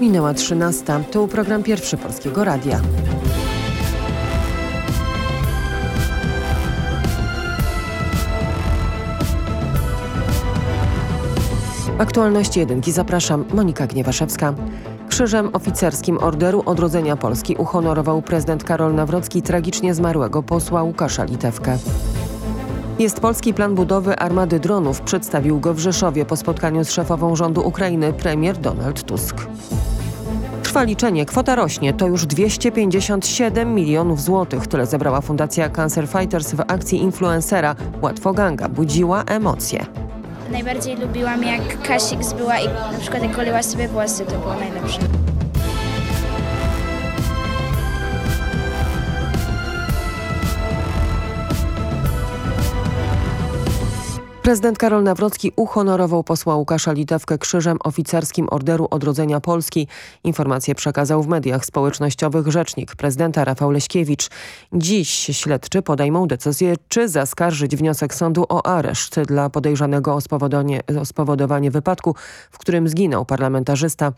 Minęła 13. To program pierwszy Polskiego Radia. Aktualności jedynki zapraszam Monika Gniewaszewska. Krzyżem oficerskim Orderu Odrodzenia Polski uhonorował prezydent Karol Nawrocki tragicznie zmarłego posła Łukasza Litewkę. Jest polski plan budowy armady dronów. Przedstawił go w Rzeszowie po spotkaniu z szefową rządu Ukrainy premier Donald Tusk. Trwa liczenie, kwota rośnie, to już 257 milionów złotych. Tyle zebrała Fundacja Cancer Fighters w akcji influencera Łatwo Ganga. Budziła emocje. Najbardziej lubiłam jak Kasik zbyła i na przykład jak sobie włosy, to było najlepsze. Prezydent Karol Nawrocki uhonorował posła Łukasza Litewkę krzyżem oficerskim Orderu Odrodzenia Polski. Informację przekazał w mediach społecznościowych rzecznik prezydenta Rafał Leśkiewicz. Dziś śledczy podejmą decyzję, czy zaskarżyć wniosek sądu o areszt dla podejrzanego o spowodowanie, o spowodowanie wypadku, w którym zginął parlamentarzysta.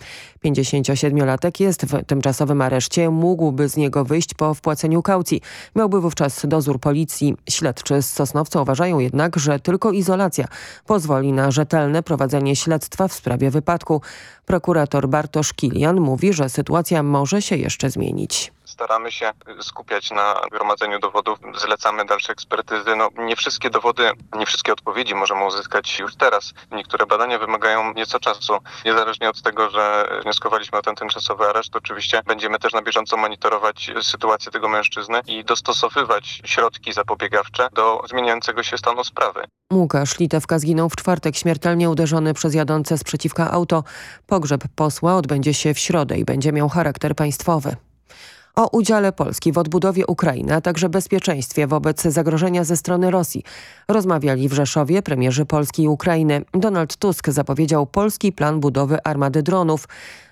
57-latek jest w tymczasowym areszcie, mógłby z niego wyjść po wpłaceniu kaucji. Miałby wówczas dozór policji. Śledczy z Sosnowca uważają jednak, że tylko izolacja izolacja pozwoli na rzetelne prowadzenie śledztwa w sprawie wypadku. Prokurator Bartosz Kilian mówi, że sytuacja może się jeszcze zmienić staramy się skupiać na gromadzeniu dowodów, zlecamy dalsze ekspertyzy. No, nie wszystkie dowody, nie wszystkie odpowiedzi możemy uzyskać już teraz. Niektóre badania wymagają nieco czasu. Niezależnie od tego, że wnioskowaliśmy o ten tymczasowy areszt, oczywiście będziemy też na bieżąco monitorować sytuację tego mężczyzny i dostosowywać środki zapobiegawcze do zmieniającego się stanu sprawy. Łukasz Litewka zginął w czwartek śmiertelnie uderzony przez jadące sprzeciwka auto. Pogrzeb posła odbędzie się w środę i będzie miał charakter państwowy o udziale Polski w odbudowie Ukrainy, a także bezpieczeństwie wobec zagrożenia ze strony Rosji. Rozmawiali w Rzeszowie premierzy Polski i Ukrainy. Donald Tusk zapowiedział polski plan budowy armady dronów.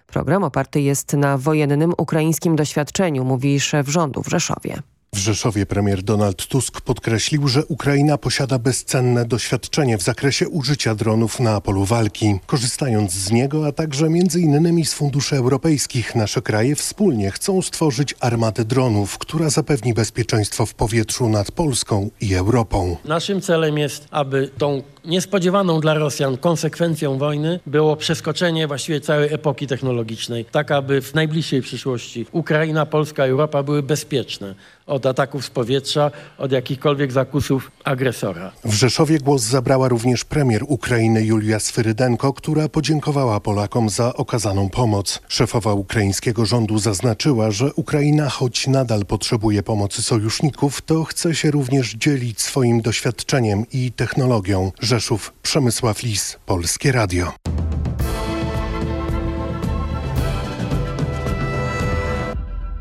Program oparty jest na wojennym ukraińskim doświadczeniu, mówi szef rządu w Rzeszowie. W Rzeszowie premier Donald Tusk podkreślił, że Ukraina posiada bezcenne doświadczenie w zakresie użycia dronów na polu walki. Korzystając z niego, a także między innymi z funduszy europejskich, nasze kraje wspólnie chcą stworzyć armadę dronów, która zapewni bezpieczeństwo w powietrzu nad Polską i Europą. Naszym celem jest, aby tą niespodziewaną dla Rosjan konsekwencją wojny było przeskoczenie właściwie całej epoki technologicznej, tak aby w najbliższej przyszłości Ukraina, Polska, Europa były bezpieczne od ataków z powietrza, od jakichkolwiek zakusów agresora. W Rzeszowie głos zabrała również premier Ukrainy Julia Swyrydenko, która podziękowała Polakom za okazaną pomoc. Szefowa ukraińskiego rządu zaznaczyła, że Ukraina, choć nadal potrzebuje pomocy sojuszników, to chce się również dzielić swoim doświadczeniem i technologią. Rzeszów, Przemysław Lis, Polskie Radio.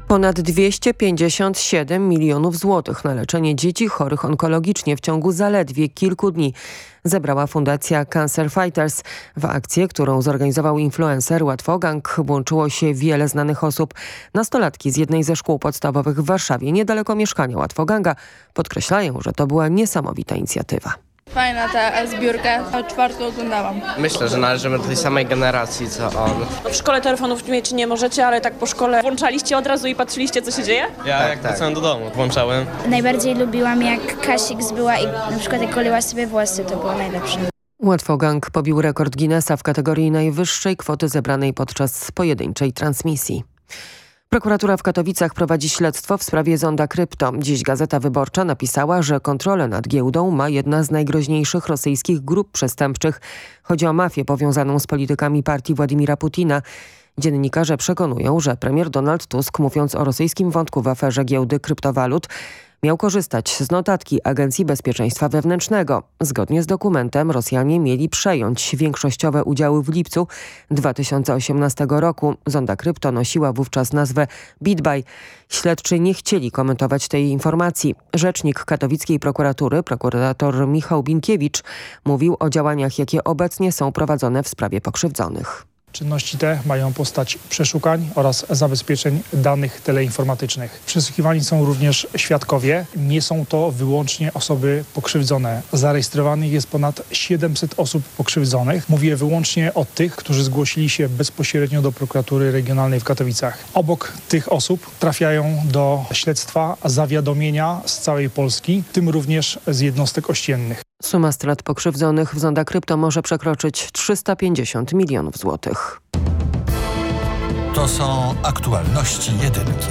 Ponad 257 milionów złotych na leczenie dzieci chorych onkologicznie w ciągu zaledwie kilku dni zebrała Fundacja Cancer Fighters. W akcję, którą zorganizował influencer Łatwogang, włączyło się wiele znanych osób. Nastolatki z jednej ze szkół podstawowych w Warszawie, niedaleko mieszkania Łatwoganga, podkreślają, że to była niesamowita inicjatywa. Fajna ta zbiórka, od czwartku oglądałam. Myślę, że należymy do tej samej generacji co on. W szkole telefonów mieć nie możecie, ale tak po szkole włączaliście od razu i patrzyliście co się dzieje? Ja tak, jak tak. wracałem do domu, włączałem. Najbardziej lubiłam jak Kasik zbyła i na przykład jak goliła sobie włosy, to było najlepsze. Łatwogang pobił rekord Guinnessa w kategorii najwyższej kwoty zebranej podczas pojedynczej transmisji. Prokuratura w Katowicach prowadzi śledztwo w sprawie zonda krypto. Dziś Gazeta Wyborcza napisała, że kontrolę nad giełdą ma jedna z najgroźniejszych rosyjskich grup przestępczych. Chodzi o mafię powiązaną z politykami partii Władimira Putina. Dziennikarze przekonują, że premier Donald Tusk, mówiąc o rosyjskim wątku w aferze giełdy kryptowalut, miał korzystać z notatki Agencji Bezpieczeństwa Wewnętrznego. Zgodnie z dokumentem Rosjanie mieli przejąć większościowe udziały w lipcu 2018 roku. Zonda krypto nosiła wówczas nazwę BitBuy. Śledczy nie chcieli komentować tej informacji. Rzecznik katowickiej prokuratury, prokurator Michał Binkiewicz, mówił o działaniach, jakie obecnie są prowadzone w sprawie pokrzywdzonych. Czynności te mają postać przeszukań oraz zabezpieczeń danych teleinformatycznych. Przesłuchiwani są również świadkowie. Nie są to wyłącznie osoby pokrzywdzone. Zarejestrowanych jest ponad 700 osób pokrzywdzonych. Mówię wyłącznie o tych, którzy zgłosili się bezpośrednio do prokuratury regionalnej w Katowicach. Obok tych osób trafiają do śledztwa zawiadomienia z całej Polski, w tym również z jednostek ościennych. Suma strat pokrzywdzonych w Zonda Krypto może przekroczyć 350 milionów złotych. To są aktualności jedynki.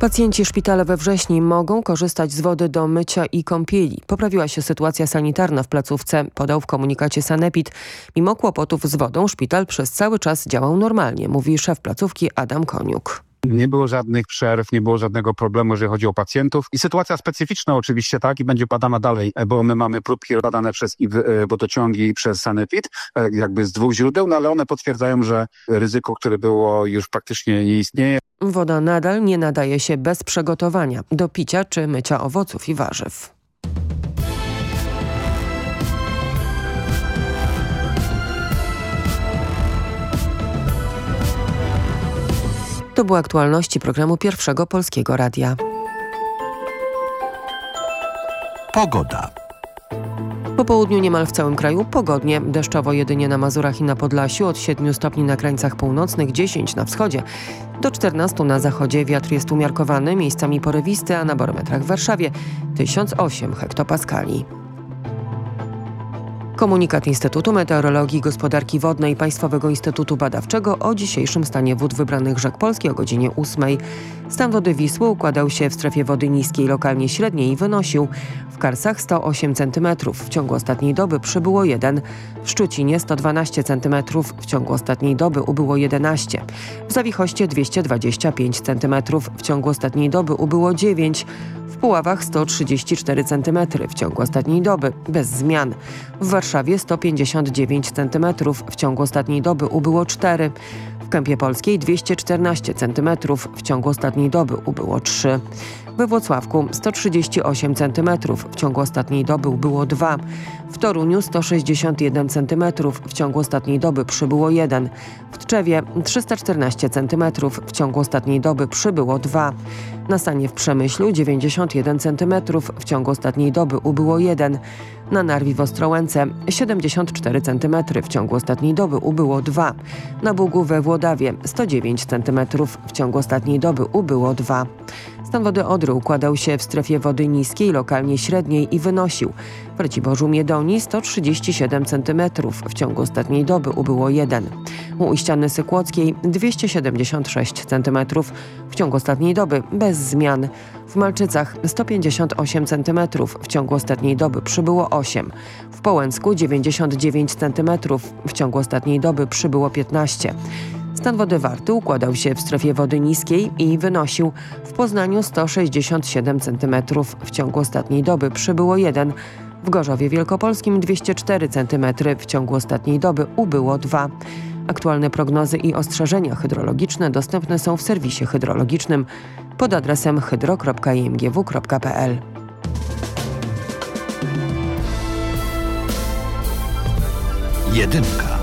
Pacjenci szpitala we wrześniu mogą korzystać z wody do mycia i kąpieli. Poprawiła się sytuacja sanitarna w placówce, podał w komunikacie Sanepid. Mimo kłopotów z wodą szpital przez cały czas działał normalnie, mówi szef placówki Adam Koniuk. Nie było żadnych przerw, nie było żadnego problemu, jeżeli chodzi o pacjentów. I sytuacja specyficzna oczywiście, tak, i będzie badana dalej, bo my mamy próbki badane przez i wodociągi i przez Sanepid, jakby z dwóch źródeł, no ale one potwierdzają, że ryzyko, które było już praktycznie nie istnieje. Woda nadal nie nadaje się bez przygotowania do picia czy mycia owoców i warzyw. To były aktualności programu Pierwszego Polskiego Radia. Pogoda. Po południu niemal w całym kraju pogodnie, deszczowo jedynie na Mazurach i na Podlasiu, od 7 stopni na krańcach północnych, 10 na wschodzie, do 14 na zachodzie. Wiatr jest umiarkowany, miejscami porywisty, a na barometrach w Warszawie 1008 hektopaskali. Komunikat Instytutu Meteorologii i Gospodarki Wodnej Państwowego Instytutu Badawczego o dzisiejszym stanie wód wybranych rzek Polski o godzinie 8. Stan wody Wisły układał się w strefie wody niskiej, lokalnie średniej i wynosił w Karsach 108 cm. W ciągu ostatniej doby przybyło 1. W Szczucinie 112 cm. W ciągu ostatniej doby ubyło 11. W Zawichoście 225 cm. W ciągu ostatniej doby ubyło 9. W Puławach 134 cm w ciągu ostatniej doby, bez zmian. W Warszawie 159 cm w ciągu ostatniej doby ubyło 4. W Kępie Polskiej 214 cm w ciągu ostatniej doby ubyło 3. We Włocławku 138 cm w ciągu ostatniej doby ubyło 2. W Toruniu 161 cm w ciągu ostatniej doby przybyło 1. W Tczewie 314 cm w ciągu ostatniej doby przybyło 2. Na stanie w Przemyślu 91 cm w ciągu ostatniej doby ubyło 1. Na Narwi w Ostrołęce 74 cm w ciągu ostatniej doby ubyło 2. Na Bugu we Włodawie 109 cm w ciągu ostatniej doby ubyło 2. Stan wody Odry układał się w strefie wody niskiej, lokalnie średniej i wynosił w Raciborzu Miedonii 137 cm, w ciągu ostatniej doby ubyło 1. U Iściany Sykłockiej 276 cm, w ciągu ostatniej doby bez zmian. W Malczycach 158 cm, w ciągu ostatniej doby przybyło 8. W Połęcku 99 cm, w ciągu ostatniej doby przybyło 15. Stan wody Warty układał się w strefie wody niskiej i wynosił w Poznaniu 167 cm. W ciągu ostatniej doby przybyło 1. W Gorzowie Wielkopolskim 204 cm. W ciągu ostatniej doby ubyło 2. Aktualne prognozy i ostrzeżenia hydrologiczne dostępne są w serwisie hydrologicznym pod adresem hydro.imgw.pl. Jedynka.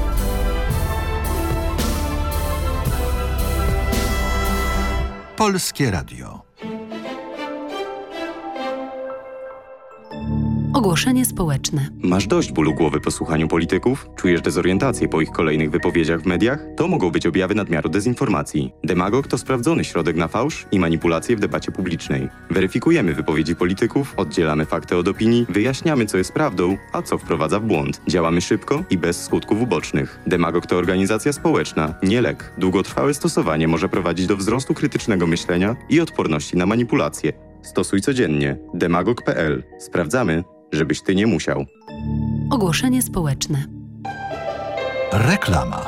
Polskie Radio. Ogłoszenie społeczne. Masz dość bólu głowy po słuchaniu polityków? Czujesz dezorientację po ich kolejnych wypowiedziach w mediach? To mogą być objawy nadmiaru dezinformacji. Demagog to sprawdzony środek na fałsz i manipulacje w debacie publicznej. Weryfikujemy wypowiedzi polityków, oddzielamy fakty od opinii, wyjaśniamy co jest prawdą, a co wprowadza w błąd. Działamy szybko i bez skutków ubocznych. Demagog to organizacja społeczna, nie lek. Długotrwałe stosowanie może prowadzić do wzrostu krytycznego myślenia i odporności na manipulacje. Stosuj codziennie. demagog.pl. Sprawdzamy, żebyś ty nie musiał. Ogłoszenie społeczne. Reklama.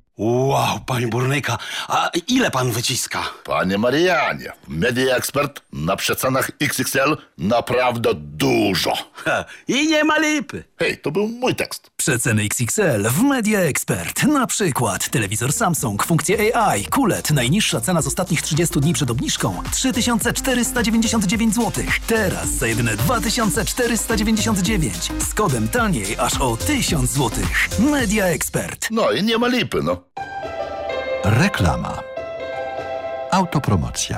Wow, panie burnyka, a ile pan wyciska? Panie Marianie, Media Expert na przecenach XXL naprawdę dużo. Ha, I nie ma lipy. Hej, to był mój tekst. Przeceny XXL w Media Expert. Na przykład telewizor Samsung, funkcje AI, QLED. Najniższa cena z ostatnich 30 dni przed obniżką 3499 zł. Teraz za jedyne 2499. Z kodem taniej aż o 1000 zł. Media Expert. No i nie ma lipy, no. Reklama. Autopromocja.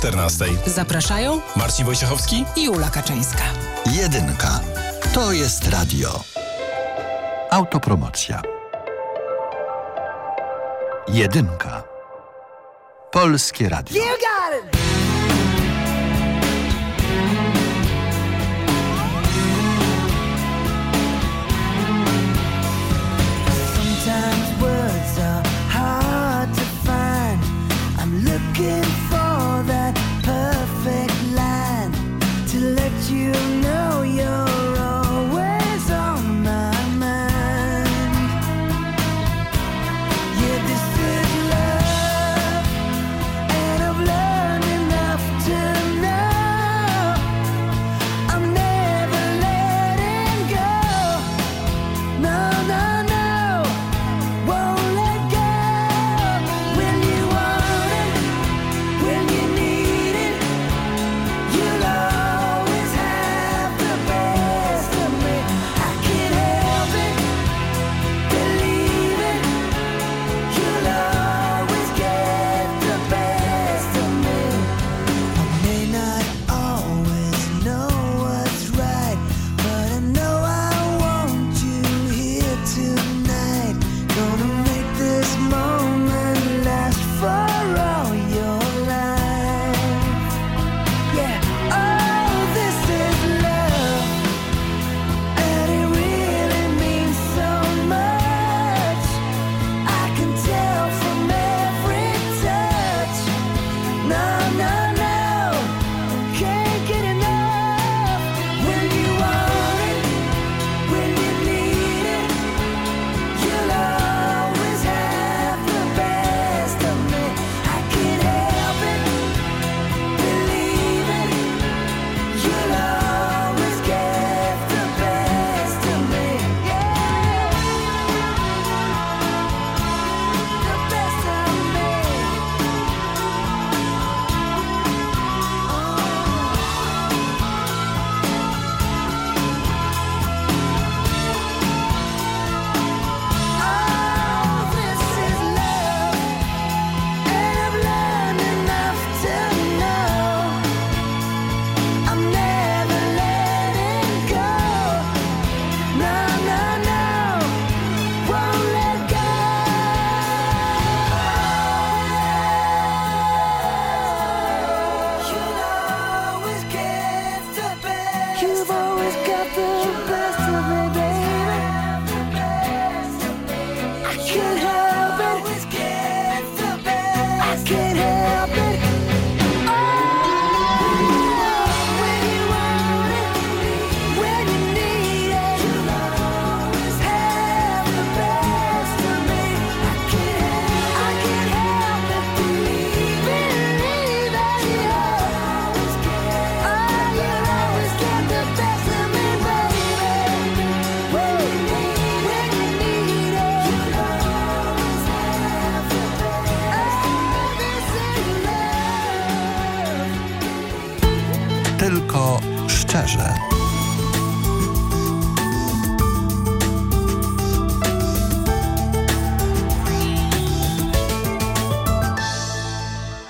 14. Zapraszają Marcin Wojciechowski i Ula Kaczyńska. Jedynka. To jest radio. Autopromocja. Jedynka. Polskie Radio.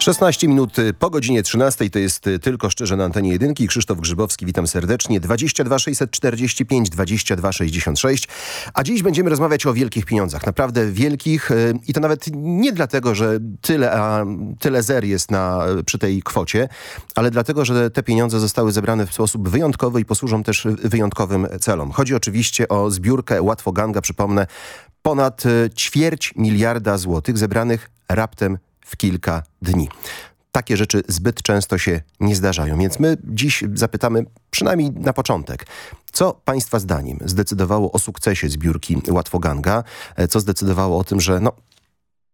16 minut po godzinie 13 to jest tylko szczerze na antenie jedynki. Krzysztof Grzybowski, witam serdecznie. 22 645 22 66. A dziś będziemy rozmawiać o wielkich pieniądzach. Naprawdę wielkich y, i to nawet nie dlatego, że tyle, a, tyle zer jest na, przy tej kwocie, ale dlatego, że te pieniądze zostały zebrane w sposób wyjątkowy i posłużą też wyjątkowym celom. Chodzi oczywiście o zbiórkę Łatwoganga, przypomnę, ponad y, ćwierć miliarda złotych zebranych raptem w kilka dni. Takie rzeczy zbyt często się nie zdarzają, więc my dziś zapytamy przynajmniej na początek, co Państwa zdaniem zdecydowało o sukcesie zbiórki Łatwoganga, co zdecydowało o tym, że no,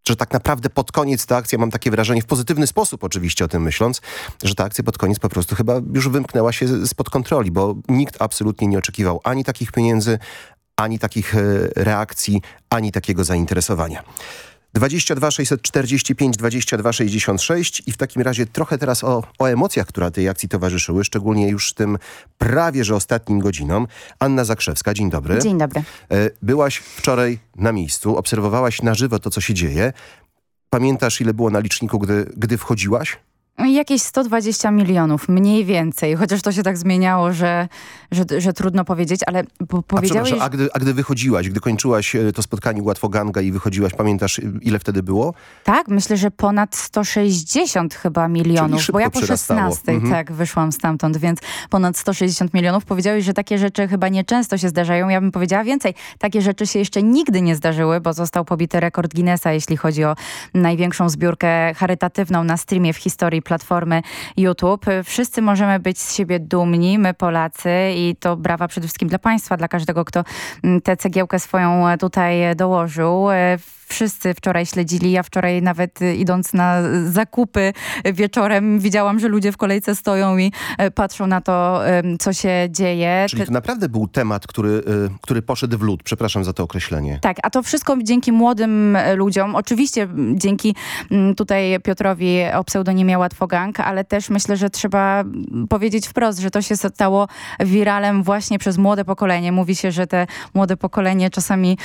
że tak naprawdę pod koniec ta akcja, mam takie wrażenie, w pozytywny sposób oczywiście o tym myśląc, że ta akcja pod koniec po prostu chyba już wymknęła się spod kontroli, bo nikt absolutnie nie oczekiwał ani takich pieniędzy, ani takich reakcji, ani takiego zainteresowania. 22 645 22 66 i w takim razie trochę teraz o, o emocjach, które tej akcji towarzyszyły, szczególnie już tym prawie, że ostatnim godzinom. Anna Zakrzewska, dzień dobry. Dzień dobry. Byłaś wczoraj na miejscu, obserwowałaś na żywo to, co się dzieje. Pamiętasz, ile było na liczniku, gdy, gdy wchodziłaś? Jakieś 120 milionów, mniej więcej. Chociaż to się tak zmieniało, że, że, że trudno powiedzieć, ale po, powiedziałeś... A, a, gdy, a gdy wychodziłaś, gdy kończyłaś to spotkanie Łatwoganga i wychodziłaś, pamiętasz ile wtedy było? Tak, myślę, że ponad 160 chyba milionów, bo ja po przyrastało. 16 mhm. tak wyszłam stamtąd, więc ponad 160 milionów. Powiedziałeś, że takie rzeczy chyba nieczęsto się zdarzają. Ja bym powiedziała więcej. Takie rzeczy się jeszcze nigdy nie zdarzyły, bo został pobity rekord Guinnessa, jeśli chodzi o największą zbiórkę charytatywną na streamie w historii platformy YouTube. Wszyscy możemy być z siebie dumni, my Polacy i to brawa przede wszystkim dla państwa, dla każdego, kto tę cegiełkę swoją tutaj dołożył wszyscy wczoraj śledzili. Ja wczoraj nawet idąc na zakupy wieczorem widziałam, że ludzie w kolejce stoją i patrzą na to, co się dzieje. Czyli to naprawdę był temat, który, który poszedł w lód. Przepraszam za to określenie. Tak, a to wszystko dzięki młodym ludziom. Oczywiście dzięki tutaj Piotrowi o pseudonimie Łatwogang, ale też myślę, że trzeba powiedzieć wprost, że to się stało wiralem właśnie przez młode pokolenie. Mówi się, że te młode pokolenie czasami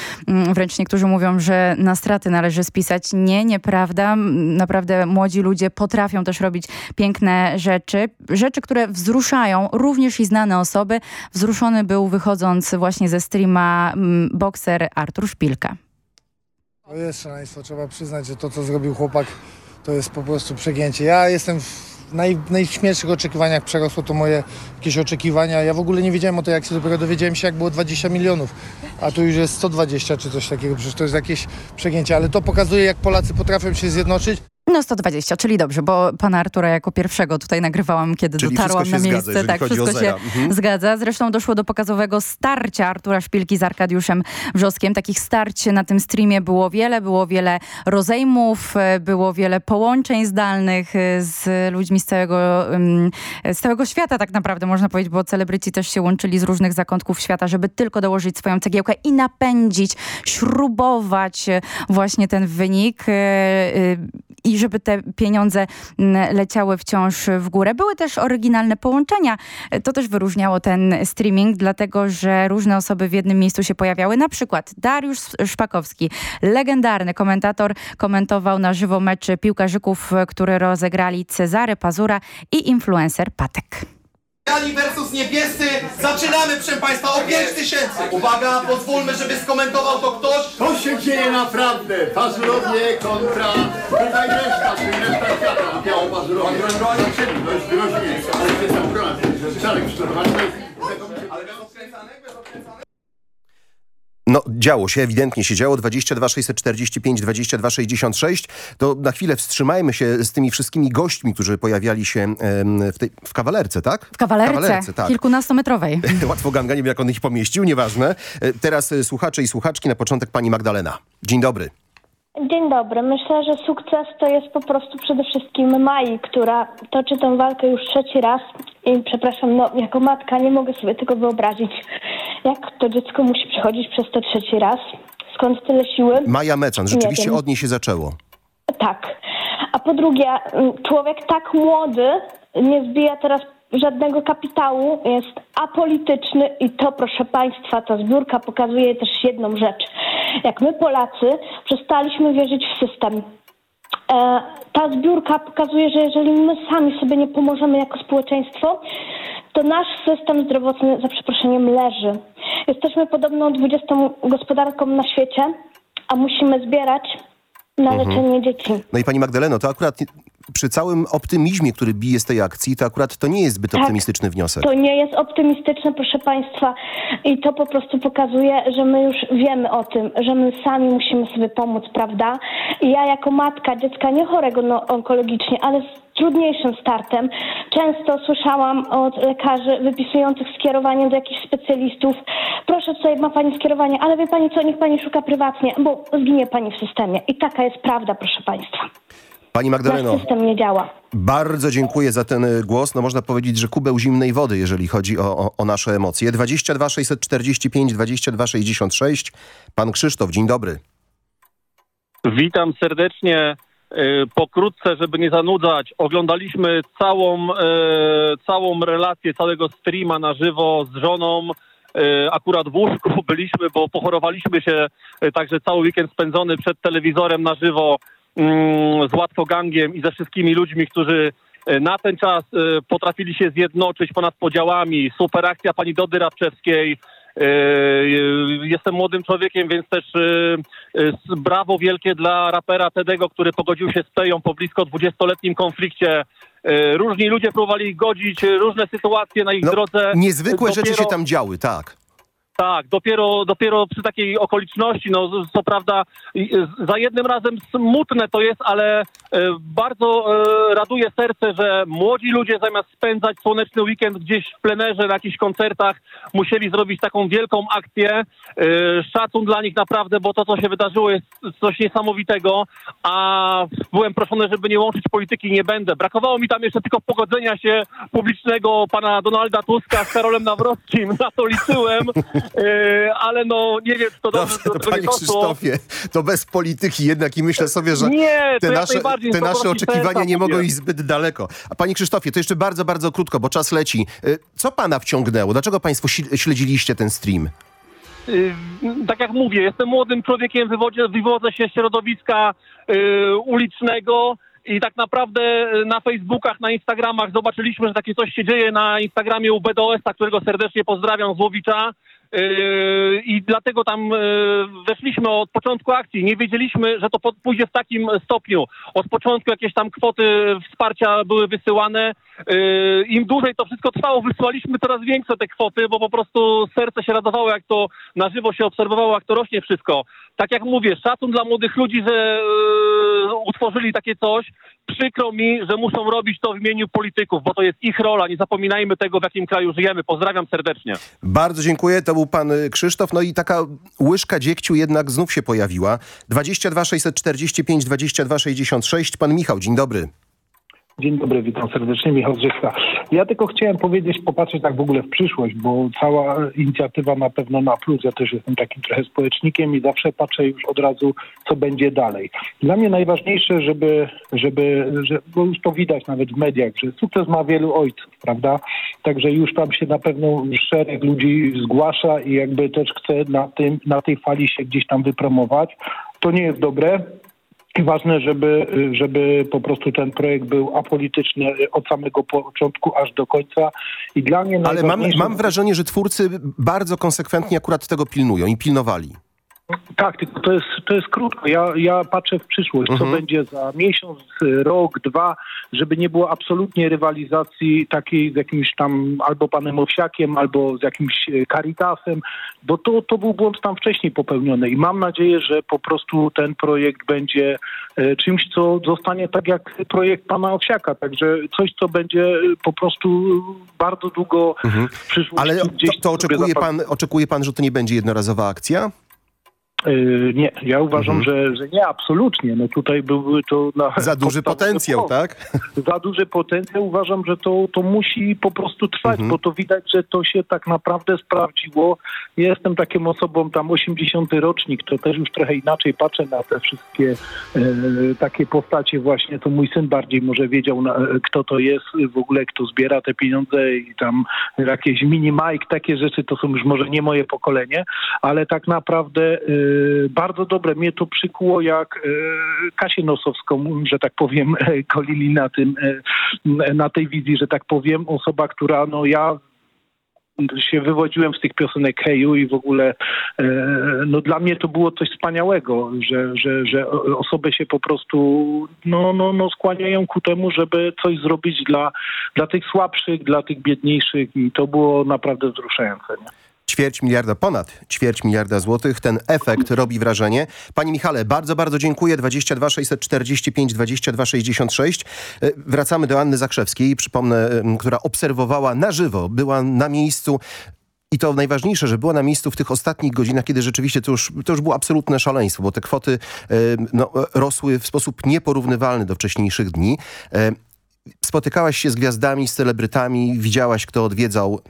wręcz niektórzy mówią, że na straty należy spisać. Nie, nieprawda. Naprawdę młodzi ludzie potrafią też robić piękne rzeczy. Rzeczy, które wzruszają również i znane osoby. Wzruszony był wychodząc właśnie ze streama bokser Artur Szpilka. To jest szaleństwo. Trzeba przyznać, że to, co zrobił chłopak, to jest po prostu przegięcie. Ja jestem naj, najśmielszych oczekiwaniach przerosło to moje jakieś oczekiwania. Ja w ogóle nie wiedziałem o tej akcji, dopiero dowiedziałem się, jak było 20 milionów, a tu już jest 120 czy coś takiego, przecież to jest jakieś przegięcie, ale to pokazuje, jak Polacy potrafią się zjednoczyć. No 120, czyli dobrze, bo pana Artura jako pierwszego tutaj nagrywałam, kiedy czyli dotarłam na miejsce. Zgadza, tak, wszystko się mhm. zgadza. Zresztą doszło do pokazowego starcia Artura Szpilki z Arkadiuszem Wrzoskiem. Takich starć na tym streamie było wiele, było wiele rozejmów, było wiele połączeń zdalnych z ludźmi z całego, z całego świata tak naprawdę można powiedzieć, bo celebryci też się łączyli z różnych zakątków świata, żeby tylko dołożyć swoją cegiełkę i napędzić, śrubować właśnie ten wynik i żeby te pieniądze leciały wciąż w górę. Były też oryginalne połączenia. To też wyróżniało ten streaming, dlatego że różne osoby w jednym miejscu się pojawiały. Na przykład Dariusz Szpakowski, legendarny komentator, komentował na żywo mecz piłkarzyków, które rozegrali Cezary Pazura i influencer Patek. Biali versus niebiescy. Zaczynamy, proszę Państwa, o 5 tysięcy. Uwaga, pozwólmy, żeby skomentował to ktoś. To się dzieje naprawdę. Pazurowie kontra tutaj reszta, czyli reszta świata. Biało pazurowie. To jest groźnie. Ale to jest obrona. Czarek przygotowany. No, działo się, ewidentnie się działo. 22 645, 22 66. To na chwilę wstrzymajmy się z tymi wszystkimi gośćmi, którzy pojawiali się w, tej, w kawalerce, tak? W kawalerce, tak. kilkunastometrowej. Łatwo ganga, nie wiem jak on ich pomieścił, nieważne. E, Teraz e, słuchacze i słuchaczki, na początek pani Magdalena. Dzień dobry. Dzień dobry. Myślę, że sukces to jest po prostu przede wszystkim Mai, która toczy tę walkę już trzeci raz. I przepraszam, no jako matka nie mogę sobie tego wyobrazić, jak to dziecko musi przechodzić przez to trzeci raz. Skąd tyle siły? Maja Mecan, rzeczywiście od niej się zaczęło. Tak. A po drugie, m, człowiek tak młody nie zbija teraz żadnego kapitału, jest apolityczny i to, proszę Państwa, ta zbiórka pokazuje też jedną rzecz. Jak my Polacy przestaliśmy wierzyć w system, E, ta zbiórka pokazuje, że jeżeli my sami sobie nie pomożemy jako społeczeństwo, to nasz system zdrowotny, za przeproszeniem, leży. Jesteśmy podobno 20 gospodarką na świecie, a musimy zbierać na Mhm. leczenie dzieci. No i pani Magdaleno, to akurat przy całym optymizmie, który bije z tej akcji, to akurat to nie jest zbyt Tak. optymistyczny wniosek. To nie jest optymistyczne, proszę Państwa, i to po prostu pokazuje, że my już wiemy o tym, że my sami musimy sobie pomóc, prawda? I ja jako matka dziecka nie chorego no, onkologicznie, ale z trudniejszym startem, często słyszałam od lekarzy wypisujących skierowanie do jakichś specjalistów, proszę tutaj ma Pani skierowanie, ale wie Pani co, niech Pani szuka prywatnie, bo zginie Pani w systemie. I taka jest prawda, proszę Państwa. Pani Magdaleno, Nasz system nie działa. bardzo dziękuję za ten y, głos. No można powiedzieć, że kubeł zimnej wody, jeżeli chodzi o, o, o nasze emocje. 22 645 22 66. Pan Krzysztof, dzień dobry. Witam serdecznie. Y, Pokrótce, żeby nie zanudzać, oglądaliśmy całą, e, całą relację, całego streama na żywo z żoną. E, Akurat w łóżku byliśmy, bo pochorowaliśmy się, e, także cały weekend spędzony przed telewizorem na żywo mm, z Łatwogangiem i ze wszystkimi ludźmi, którzy e, na ten czas e, potrafili się zjednoczyć ponad podziałami. Super akcja pani Dody Rabczewskiej. E, Jestem młodym człowiekiem, więc też e, s- brawo wielkie dla rapera Tedego, który pogodził się z Peją po blisko 20-letnim konflikcie. Różni ludzie próbowali godzić różne sytuacje na ich drodze. Niezwykłe rzeczy Dopiero- się tam działy, tak. Tak, dopiero, dopiero przy takiej okoliczności, no co prawda za jednym razem smutne to jest, ale e, bardzo e, raduje serce, że młodzi ludzie zamiast spędzać słoneczny weekend gdzieś w plenerze na jakichś koncertach, musieli zrobić taką wielką akcję. E, szacun dla nich naprawdę, bo to co się wydarzyło jest coś niesamowitego, a byłem proszony, żeby nie łączyć polityki, nie będę. Brakowało mi tam jeszcze tylko pogodzenia się publicznego pana Donalda Tuska z Karolem Nawrockim, na to liczyłem. E, ale no nie wiem, czy to dobrze To do tego nie panie. Krzysztofie, to bez polityki jednak i myślę sobie, że Nie, to te nasze, te nasze oczekiwania nie mogą iść zbyt daleko. A panie Krzysztofie, to jeszcze bardzo, bardzo krótko, bo czas leci. Y, Co pana wciągnęło? Dlaczego państwo śledziliście ten stream? Y, tak jak mówię, jestem młodym człowiekiem, wywodzę, wywodzę się z środowiska y, ulicznego i tak naprawdę y, na Facebookach, na Instagramach zobaczyliśmy, że takie coś się dzieje na Instagramie u BDOS-a, którego serdecznie pozdrawiam z Łowicza. Yy, I dlatego tam yy, weszliśmy od początku akcji. Nie wiedzieliśmy, że to pójdzie w takim stopniu. Od początku jakieś tam kwoty wsparcia były wysyłane. Yy, Im dłużej to wszystko trwało, wysyłaliśmy coraz większe te kwoty, bo po prostu serce się radowało, jak to na żywo się obserwowało, jak to rośnie wszystko. Tak jak mówię, szacun dla młodych ludzi, że utworzyli takie coś. Przykro mi, że muszą robić to w imieniu polityków, bo to jest ich rola. Nie zapominajmy tego, w jakim kraju żyjemy. Pozdrawiam serdecznie. Bardzo dziękuję, to był pan y, Krzysztof. No i taka łyżka dziegciu jednak znów się pojawiła. 22 645 22 66. Pan Michał, dzień dobry. Dzień dobry, witam serdecznie, Michał Zrzewka. Ja tylko chciałem powiedzieć, popatrzeć tak w ogóle w przyszłość, bo cała inicjatywa na pewno na plus. Ja też jestem takim trochę społecznikiem i zawsze patrzę już od razu, co będzie dalej. Dla mnie najważniejsze, żeby, żeby że, bo już to widać nawet w mediach, że sukces ma wielu ojców, prawda? Także już tam się na pewno szereg ludzi zgłasza i jakby też chce na, tym, na tej fali się gdzieś tam wypromować. To nie jest dobre. I ważne, żeby, żeby po prostu ten projekt był apolityczny od samego początku aż do końca. I dla mnie Ale mam, mam wrażenie, że twórcy bardzo konsekwentnie akurat tego pilnują i pilnowali. Tak, tylko to jest, to jest krótko. Ja, ja patrzę w przyszłość, co Mhm. będzie za miesiąc, rok, dwa, żeby nie było absolutnie rywalizacji takiej z jakimś tam albo panem Owsiakiem, albo z jakimś e, Caritasem, bo to, to był błąd tam wcześniej popełniony i mam nadzieję, że po prostu ten projekt będzie e, czymś, co zostanie tak jak projekt pana Owsiaka, także coś, co będzie po prostu bardzo długo w przyszłości Mhm. Ale gdzieś to, to oczekuje, pan, oczekuje pan, że to nie będzie jednorazowa akcja? Yy, nie, ja uważam, Mhm. że, że nie, absolutnie. No tutaj byłby to... Na, Za duży potencjał, powód. tak? Za duży potencjał. Uważam, że to, to musi po prostu trwać, Mhm. bo to widać, że to się tak naprawdę sprawdziło. Ja jestem taką osobą, tam 80 rocznik, to też już trochę inaczej patrzę na te wszystkie e, takie postacie właśnie. To mój syn bardziej może wiedział, na, kto to jest, w ogóle kto zbiera te pieniądze i tam jakieś mini Mike, takie rzeczy, to są już może nie moje pokolenie, ale tak naprawdę e, bardzo dobre. Mnie to przykuło, jak e, Kasię Nosowską, że tak powiem, kolili na tym, e, na tej wizji, że tak powiem. Osoba, która, no ja się wywodziłem z tych piosenek Heju i w ogóle no dla mnie to było coś wspaniałego, że, że, że osoby się po prostu no, no, no skłaniają ku temu, żeby coś zrobić dla, dla tych słabszych, dla tych biedniejszych i to było naprawdę wzruszające. Nie? Ćwierć miliarda, ponad ćwierć miliarda złotych. Ten efekt robi wrażenie. Panie Michale, bardzo, bardzo dziękuję. 22 645 22 66. E, Wracamy do Anny Zakrzewskiej, przypomnę, która obserwowała na żywo, była na miejscu i to najważniejsze, że była na miejscu w tych ostatnich godzinach, kiedy rzeczywiście to już, to już było absolutne szaleństwo, bo te kwoty e, no, rosły w sposób nieporównywalny do wcześniejszych dni. E, Spotykałaś się z gwiazdami, z celebrytami, widziałaś, kto odwiedzał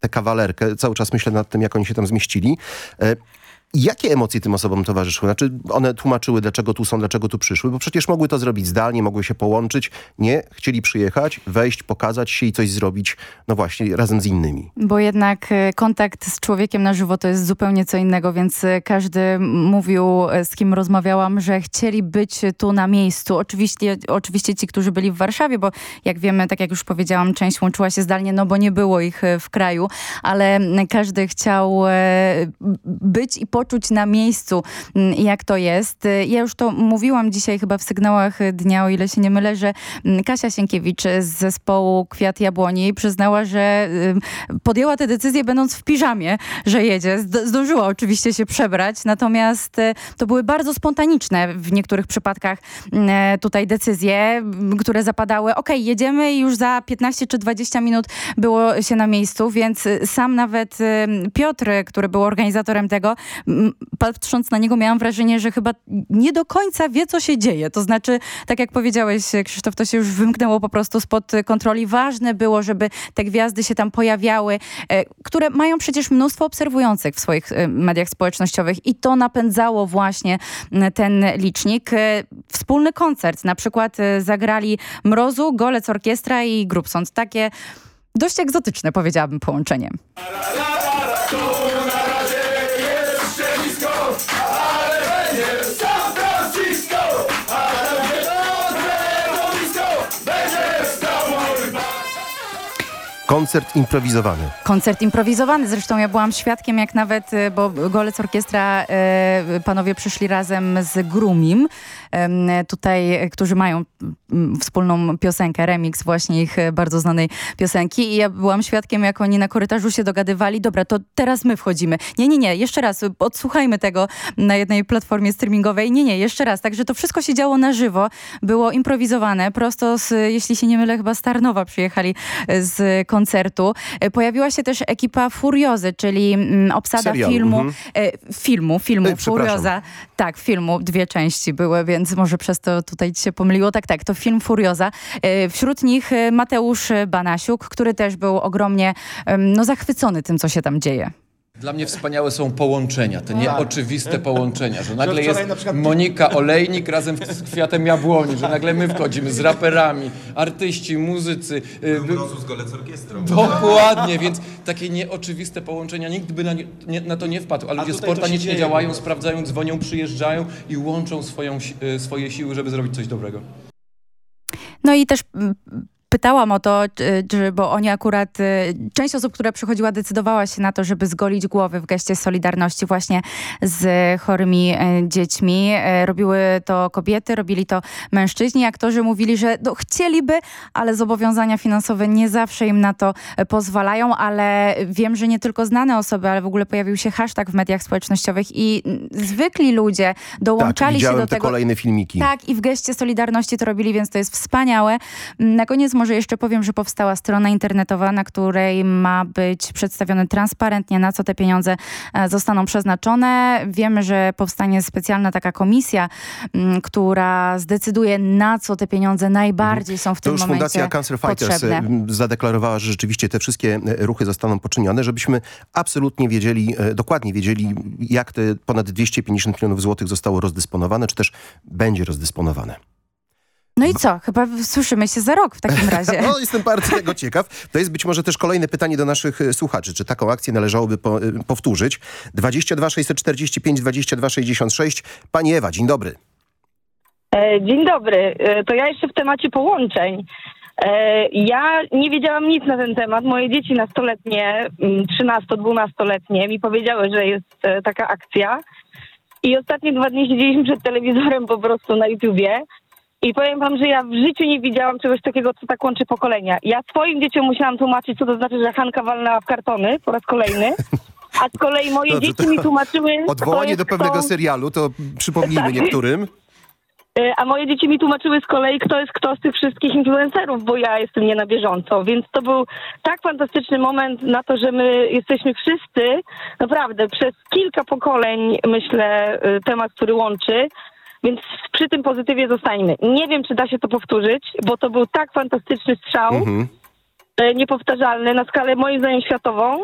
tę kawalerkę. Cały czas myślę nad tym, jak oni się tam zmieścili. Jakie emocje tym osobom towarzyszyły? Znaczy one tłumaczyły, dlaczego tu są, dlaczego tu przyszły, bo przecież mogły to zrobić zdalnie, mogły się połączyć. Nie, chcieli przyjechać, wejść, pokazać się i coś zrobić, no właśnie, razem z innymi. Bo jednak e, kontakt z człowiekiem na żywo to jest zupełnie co innego, więc e, każdy mówił, e, z kim rozmawiałam, że chcieli być tu na miejscu. Oczywiście, oczywiście ci, którzy byli w Warszawie, bo jak wiemy, tak jak już powiedziałam, część łączyła się zdalnie, no bo nie było ich w kraju, ale każdy chciał być i poczuć na miejscu, m, jak to jest. E, Ja już to mówiłam dzisiaj chyba w sygnałach dnia, o ile się nie mylę, że m, Kasia Sienkiewicz z zespołu Kwiat Jabłoni przyznała, że y, podjęła tę decyzję będąc w piżamie, że jedzie. Zd- Zdążyła oczywiście się przebrać, natomiast y, to były bardzo spontaniczne w niektórych przypadkach y, tutaj decyzje, które zapadały, ok, jedziemy i już za 15 czy 20 minut było się na miejscu, więc y, sam nawet y, Piotr, który był organizatorem tego, patrząc na niego miałam wrażenie, że chyba nie do końca wie, co się dzieje. To znaczy, tak jak powiedziałeś, Krzysztof, to się już wymknęło po prostu spod kontroli. Ważne było, żeby te gwiazdy się tam pojawiały, e, które mają przecież mnóstwo obserwujących w swoich e, mediach społecznościowych i to napędzało właśnie ten licznik. E, Wspólny koncert, na przykład e, zagrali Mrozu, Golec Orkiestra i Grupsont. Takie dość egzotyczne, powiedziałabym, połączenie. Koncert improwizowany. Koncert improwizowany. Zresztą ja byłam świadkiem, jak nawet, e, bo Golec Orkiestra, e, panowie przyszli razem z Grumim, tutaj, e, którzy mają mm, wspólną piosenkę, remix właśnie ich e, bardzo znanej piosenki i ja byłam świadkiem, jak oni na korytarzu się dogadywali, dobra, to teraz my wchodzimy. Nie, nie, nie, jeszcze raz, odsłuchajmy tego na jednej platformie streamingowej. Nie, nie, jeszcze raz. Także to wszystko się działo na żywo, było improwizowane, prosto z, jeśli się nie mylę, chyba z Tarnowa przyjechali e, z koncertu. E, Pojawiła się też ekipa Furiozy, czyli mm, obsada Serialu, filmu, mhm. e, filmu, filmu Ej. Furioza. Tak, filmu, dwie części były, więc może przez to tutaj się pomyliło. Tak, tak, to film Furioza. E, Wśród nich e, Mateusz Banasiuk, który też był ogromnie no, zachwycony tym, co się tam dzieje. Dla mnie wspaniałe są połączenia, te nieoczywiste połączenia, że nagle jest Monika Olejnik razem z Kwiatem Jabłoni, że nagle my wchodzimy z raperami, artyści, muzycy. y, Mrozu z Golec Orkiestrą. Dokładnie, więc takie nieoczywiste połączenia, nikt by na, nie, na to nie wpadł, a ludzie spontanicznie działają, sprawdzają, dzwonią, przyjeżdżają i łączą swoją, y, swoje siły, żeby zrobić coś dobrego. No i też mm, pytałam o to, czy- bo oni akurat, y, część osób, która przychodziła, decydowała się na to, żeby zgolić głowy w geście Solidarności właśnie z chorymi e, dziećmi. E, Robiły to kobiety, robili to mężczyźni. Aktorzy mówili, że no, chcieliby, ale zobowiązania finansowe nie zawsze im na to pozwalają, ale wiem, że nie tylko znane osoby, ale w ogóle pojawił się hashtag w mediach społecznościowych i mm, zwykli ludzie dołączali tak, się do te tego. kolejne filmiki. Tak, i w geście Solidarności to robili, więc to jest wspaniałe. Mm, Na koniec może jeszcze powiem, że powstała strona internetowa, na której ma być przedstawione transparentnie, na co te pieniądze e, zostaną przeznaczone. Wiemy, że powstanie specjalna taka komisja, m, która zdecyduje, na co te pieniądze najbardziej są w To tym już momencie Fundacja Cancer Fighters potrzebne. e, zadeklarowała, że rzeczywiście te wszystkie e, ruchy zostaną poczynione, żebyśmy absolutnie wiedzieli, dokładnie wiedzieli, jak te ponad 250 milionów złotych zostało rozdysponowane, czy też będzie rozdysponowane. No i co? Chyba słyszymy się za rok w takim razie. No, jestem bardzo tego ciekaw. To jest być może też kolejne pytanie do naszych e, słuchaczy. Czy taką akcję należałoby po, e, powtórzyć? 22 645 22 66. Pani Ewa, dzień dobry. E, Dzień dobry. To ja jeszcze w temacie połączeń. Ja nie wiedziałam nic na ten temat. Moje dzieci nastoletnie, mm, 13-12-letnie mi powiedziały, że jest taka akcja. I ostatnie dwa dni siedzieliśmy przed telewizorem po prostu na YouTubie. I powiem wam, że ja w życiu nie widziałam czegoś takiego, co tak łączy pokolenia. Ja swoim dzieciom musiałam tłumaczyć, co to znaczy, że Hanka walnęła w kartony po raz kolejny. A z kolei moje Dobrze, dzieci mi tłumaczyły... Odwołanie do pewnego kto. serialu, to przypomnijmy Tak. niektórym. E, A moje dzieci mi tłumaczyły z kolei, kto jest kto z tych wszystkich influencerów, bo ja jestem nie na bieżąco. Więc to był tak fantastyczny moment na to, że my jesteśmy wszyscy, naprawdę, przez kilka pokoleń, myślę, e, temat, który łączy. Więc przy tym pozytywie zostańmy. Nie wiem, czy da się to powtórzyć, bo to był tak fantastyczny strzał, Mhm. e, niepowtarzalny na skalę moim zdaniem światową.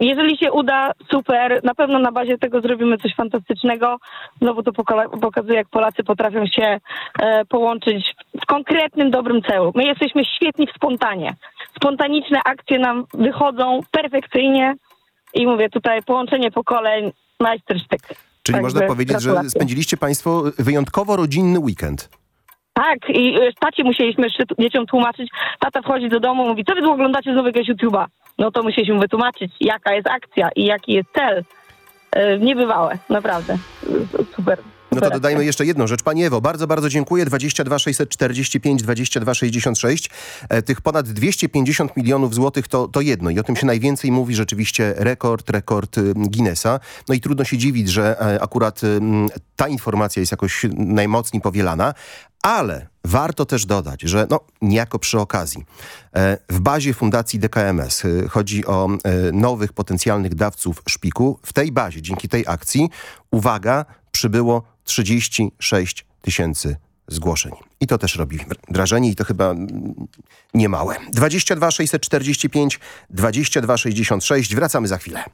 Jeżeli się uda, super. Na pewno na bazie tego zrobimy coś fantastycznego. Znowu to pokola- pokazuje, jak Polacy potrafią się e, połączyć w konkretnym, dobrym celu. My jesteśmy świetni w spontanie. Spontaniczne akcje nam wychodzą perfekcyjnie i mówię tutaj połączenie pokoleń, majstersztyk. Czyli Także można powiedzieć, że gratulacje. spędziliście państwo wyjątkowo rodzinny weekend. Tak, i e, tacie musieliśmy dzieciom tłumaczyć. Tata wchodzi do domu, mówi, co wy tu oglądacie z nowego YouTube'a? No to musieliśmy wytłumaczyć, jaka jest akcja i jaki jest cel. E, Niebywałe, naprawdę. E, Super. No to dodajmy jeszcze jedną rzecz. Pani Ewo, bardzo, bardzo dziękuję. 22 645 22 66. E, Tych ponad 250 milionów złotych to, to jedno i o tym się najwięcej mówi rzeczywiście rekord, rekord y, Guinnessa. No i trudno się dziwić, że e, akurat y, ta informacja jest jakoś najmocniej powielana, ale warto też dodać, że no, niejako przy okazji e, w bazie Fundacji DKMS y, chodzi o e, nowych potencjalnych dawców szpiku. W tej bazie, dzięki tej akcji, uwaga, przybyło 36 tysięcy zgłoszeń. I to też robi wrażenie i to chyba niemałe. 22 645 22 66. Wracamy za chwilę.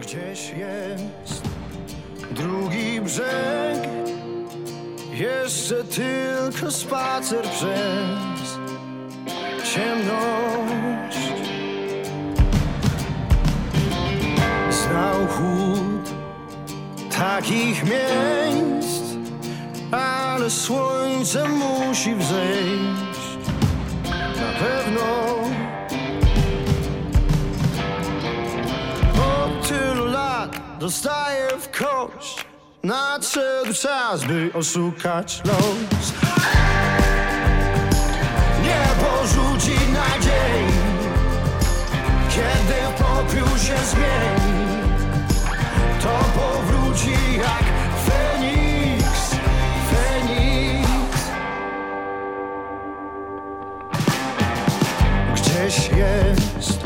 Gdzieś jest drugi brzeg Jeszcze tylko spacer przez ciemność Znał chłód takich miejsc Ale słońce musi wzejść. Na pewno Od tylu lat dostaję w kość Nadszedł czas, by oszukać los. Niebo rzuci nadziei Kiedy popiół się zmieni jak Feniks Feniks. Gdzieś jest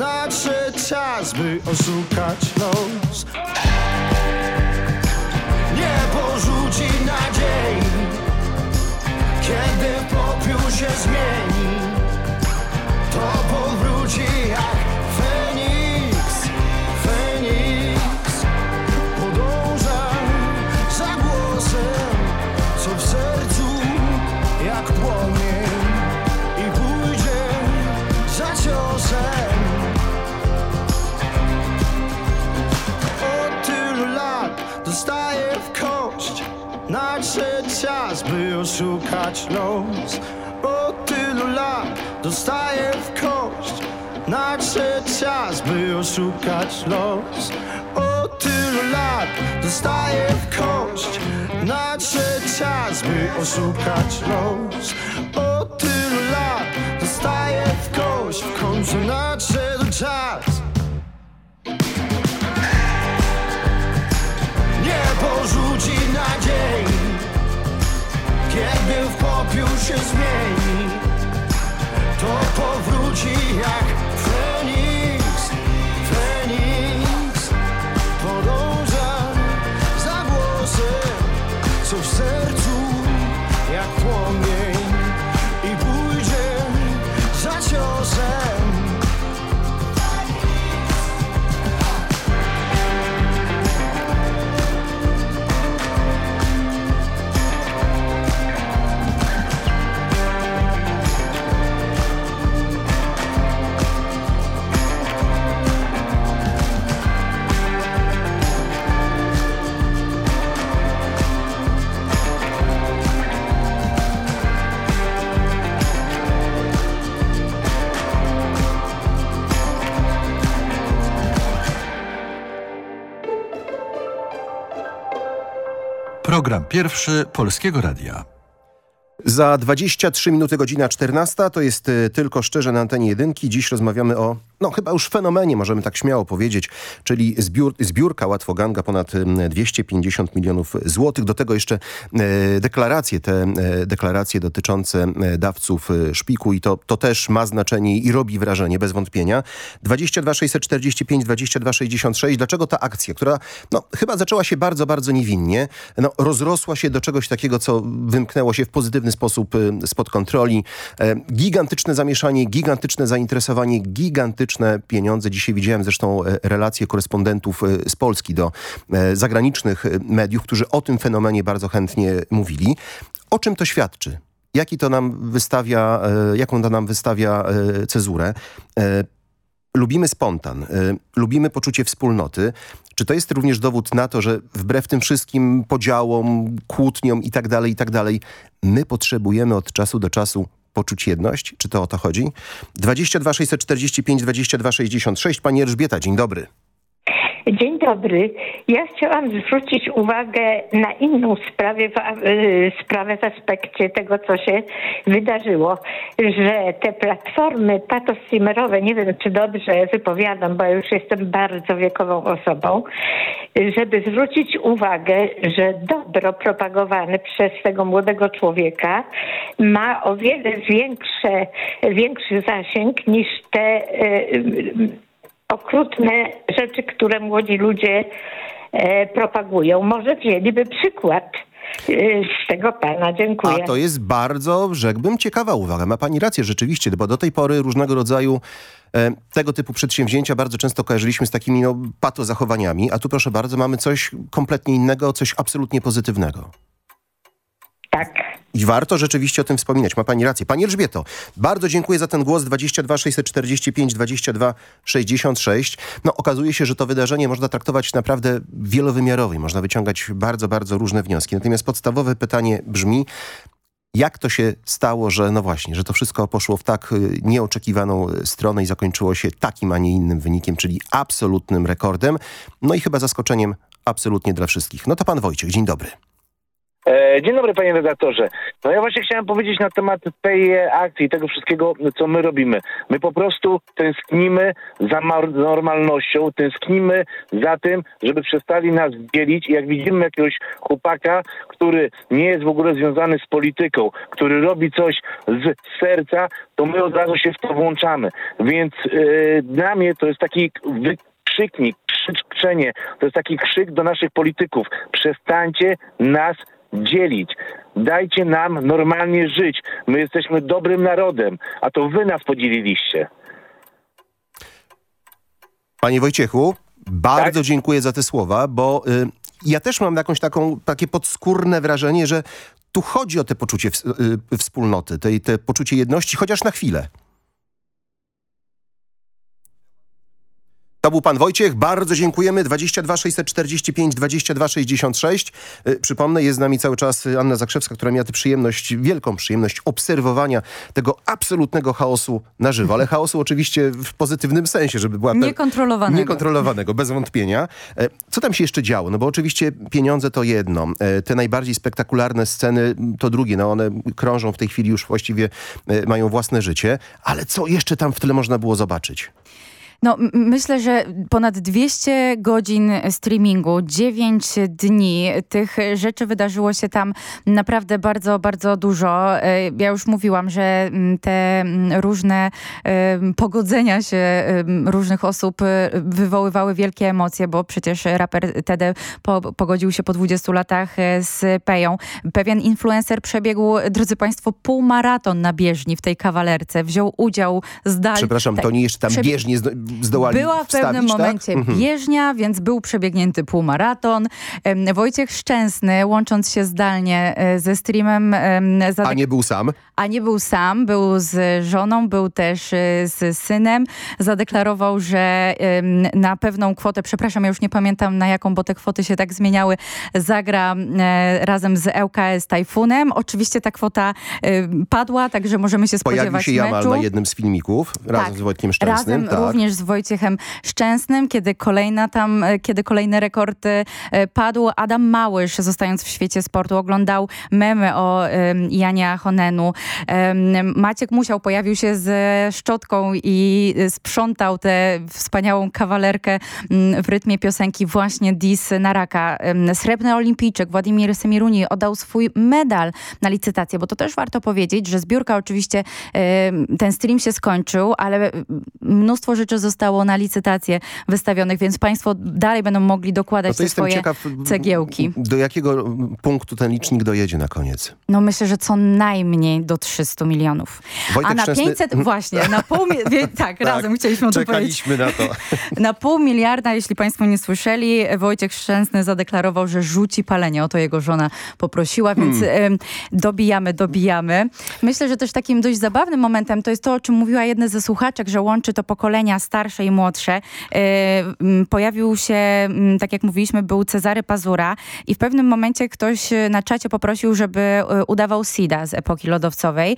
Nadszedł czas, by oszukać los. Niebo rzuci nadziei Kiedy popiół się zmieni. To powróci czas, by oszukać los. Od tylu lat dostaję w kość. Nadszedł czas, by oszukać los. Od tylu lat dostaję w kość. Nadszedł czas, by oszukać los. Od tylu lat dostaję w kość. W końcu nadszedł czas popiół się zmieni To powróci jak Program pierwszy Polskiego Radia. Za 23 minuty godzina 14 to jest y, tylko szczerze na antenie jedynki. Dziś rozmawiamy o, no chyba już fenomenie, możemy tak śmiało powiedzieć, czyli zbiór, zbiórka Łatwoganga ponad y, 250 milionów złotych. Do tego jeszcze e, deklaracje, te e, deklaracje dotyczące e, dawców e, szpiku i to, to też ma znaczenie i robi wrażenie, bez wątpienia. 22 645 22 66. Dlaczego ta akcja, która no, chyba zaczęła się bardzo, bardzo niewinnie, no, rozrosła się do czegoś takiego, co wymknęło się w pozytywny sposób spod kontroli. E, gigantyczne zamieszanie, gigantyczne zainteresowanie, gigantyczne pieniądze. Dzisiaj widziałem zresztą e, relacje korespondentów e, z Polski do e, zagranicznych mediów, którzy o tym fenomenie bardzo chętnie mówili. O czym to świadczy? Jaki to nam wystawia, jaką to nam wystawia cezurę? Lubimy spontan, lubimy poczucie wspólnoty. Czy to jest również dowód na to, że wbrew tym wszystkim podziałom, kłótniom i tak dalej, i tak dalej, my potrzebujemy od czasu do czasu poczuć jedność? Czy to o to chodzi? 22 645 22 66. Pani Elżbieta, dzień dobry. Dzień dobry. Ja chciałam zwrócić uwagę na inną sprawę, y, sprawę w aspekcie tego, co się wydarzyło, że te platformy patostreamerowe, nie wiem czy dobrze wypowiadam, bo ja już jestem bardzo wiekową osobą, żeby zwrócić uwagę, że dobro propagowane przez tego młodego człowieka ma o wiele większe, większy zasięg niż te y, okrutne rzeczy, które młodzi ludzie e, propagują. Może wzięliby przykład e, z tego pana. Dziękuję. A to jest bardzo, rzekłbym, ciekawa uwaga. Ma pani rację rzeczywiście, bo do tej pory różnego rodzaju e, tego typu przedsięwzięcia bardzo często kojarzyliśmy z takimi no, patozachowaniami, a tu proszę bardzo, mamy coś kompletnie innego, coś absolutnie pozytywnego. Tak. I warto rzeczywiście o tym wspominać. Ma pani rację. Pani Elżbieto, bardzo dziękuję za ten głos 22 645 22 66. No okazuje się, że to wydarzenie można traktować naprawdę wielowymiarowo i można wyciągać bardzo, bardzo różne wnioski. Natomiast podstawowe pytanie brzmi, jak to się stało, że no właśnie, że to wszystko poszło w tak y, nieoczekiwaną y, stronę i zakończyło się takim, a nie innym wynikiem, czyli absolutnym rekordem. No i chyba zaskoczeniem absolutnie dla wszystkich. No to pan Wojciech, dzień dobry. E, Dzień dobry panie redaktorze. No ja właśnie chciałem powiedzieć na temat tej akcji, tego wszystkiego, co my robimy. My po prostu tęsknimy za normalnością, tęsknimy za tym, żeby przestali nas dzielić jak widzimy jakiegoś chłopaka, który nie jest w ogóle związany z polityką, który robi coś z serca, to my od razu się w to włączamy. Więc e, dla mnie to jest taki wy- krzyknik, krzyczenie, to jest taki krzyk do naszych polityków. Przestańcie nas dzielić. Dajcie nam normalnie żyć. My jesteśmy dobrym narodem, a to wy nas podzieliliście. Panie Wojciechu, bardzo dziękuję za te słowa, bo y, ja też mam jakąś taką, takie podskórne wrażenie, że tu chodzi o te poczucie ws- y, wspólnoty, te, te poczucie jedności, chociaż na chwilę. To był pan Wojciech, bardzo dziękujemy. 22 645 22 66. Y, Przypomnę, jest z nami cały czas Anna Zakrzewska, która miała tę przyjemność, wielką przyjemność obserwowania tego absolutnego chaosu na żywo, ale chaosu oczywiście w pozytywnym sensie, żeby była... Niekontrolowanego. Niekontrolowanego, bez wątpienia. E, Co tam się jeszcze działo? No bo oczywiście pieniądze to jedno. E, Te najbardziej spektakularne sceny to drugie. No one krążą w tej chwili już właściwie, e, mają własne życie. Ale co jeszcze tam w tyle można było zobaczyć? No, myślę, że ponad 200 godzin streamingu, 9 dni. Tych rzeczy wydarzyło się tam naprawdę bardzo, bardzo dużo. E, Ja już mówiłam, że te różne pogodzenia się różnych osób e, wywoływały wielkie emocje, bo przecież raper Tede po, pogodził się po 20 latach e, z Peją. Pewien influencer przebiegł, drodzy państwo, półmaraton na bieżni w tej kawalerce. Wziął udział zdalnie. Przepraszam, to nie jeszcze tam bieżnie zdołali była w pewnym tak? momencie Mhm. bieżnia, więc był przebiegnięty półmaraton. Wojciech Szczęsny, łącząc się zdalnie e, ze streamem, zadek- A nie był sam? a nie był sam, był z żoną, był też e, z synem. Zadeklarował, że na pewną kwotę, przepraszam, ja już nie pamiętam na jaką, bo te kwoty się tak zmieniały, zagra e, razem z ŁKS Tajfunem. Oczywiście ta kwota padła, także możemy się spodziewać Pojawił się Jamal meczu. na jednym z filmików razem Tak. z Wojtkiem Szczęsnym. Razem tak. również z Wojciechem Szczęsnym, kiedy kolejna tam, e, kiedy kolejny rekord e, padł. Adam Małysz, zostając w świecie sportu, oglądał memy o em, Janie Honenu. Maciek Musiał pojawił się ze szczotką i e, sprzątał tę wspaniałą kawalerkę mm, w rytmie piosenki właśnie Dis na raka. Em, Srebrny olimpijczyk Władimir Semiruni oddał swój medal na licytację, bo to też warto powiedzieć, że zbiórka oczywiście, ten stream się skończył, ale mnóstwo rzeczy zostało na licytację wystawionych, więc państwo dalej będą mogli dokładać No te swoje ciekaw, cegiełki. do jakiego punktu ten licznik dojedzie na koniec? No myślę, że co najmniej do 300 milionów. Wojtek A na Szczęsny- 500, właśnie, na pół, wie- tak, razem chcieliśmy o tym powiedzieć. Na to. Na pół miliarda, jeśli państwo nie słyszeli, Wojciech Szczęsny zadeklarował, że rzuci palenie. O to jego żona poprosiła, więc Hmm. dobijamy, dobijamy. Myślę, że też takim dość zabawnym momentem to jest to, o czym mówiła jedna ze słuchaczek, że łączy to pokolenia starsze i młodsze. E, Pojawił się, tak jak mówiliśmy, był Cezary Pazura i w pewnym momencie ktoś e, na czacie poprosił, żeby e, udawał Sida z epoki lodowcowej.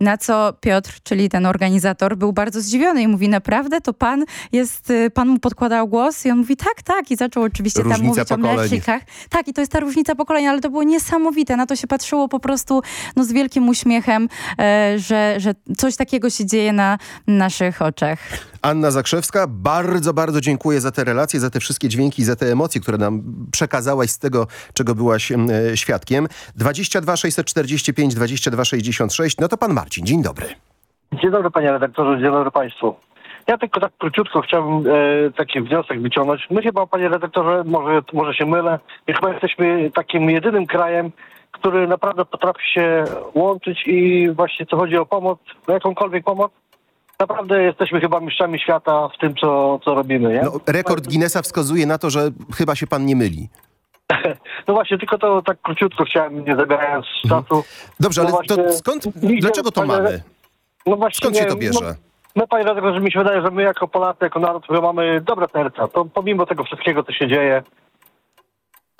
Na co Piotr, czyli ten organizator, był bardzo zdziwiony i mówi, naprawdę to pan jest, pan mu podkładał głos? I on mówi, tak, tak. I zaczął oczywiście tam Różnica mówić o pokoleń. mlecznikach. Tak, i to jest ta różnica pokolenia, ale to było niesamowite. Na to się patrzyło po prostu no, z wielkim uśmiechem, e, że, że coś takiego się dzieje na naszych oczach. Anna Zakrzewska, bardzo, bardzo dziękuję za te relacje, za te wszystkie dźwięki, za te emocje, które nam przekazałaś z tego, czego byłaś em, e, świadkiem. 22 645 22 66. No to pan Marcin, dzień dobry. Dzień dobry panie redaktorze, dzień dobry państwu. Ja tylko tak króciutko chciałbym e, taki wniosek wyciągnąć. My chyba, panie redaktorze, może, może się mylę, my chyba jesteśmy takim jedynym krajem, który naprawdę potrafi się łączyć i właśnie co chodzi o pomoc, o jakąkolwiek pomoc, naprawdę jesteśmy chyba mistrzami świata w tym, co, co robimy, nie? No, rekord Guinnessa wskazuje na to, że chyba się pan nie myli. No właśnie, tylko to tak króciutko chciałem, nie zabierając czasu. Dobrze, ale No to właśnie, skąd, widzę, dlaczego to mamy? No właśnie, Skąd się to wiem, bierze? No, no panie redaktorze, mi się wydaje, że my jako Polacy, jako naród, my mamy dobre serca. To pomimo tego wszystkiego, co się dzieje,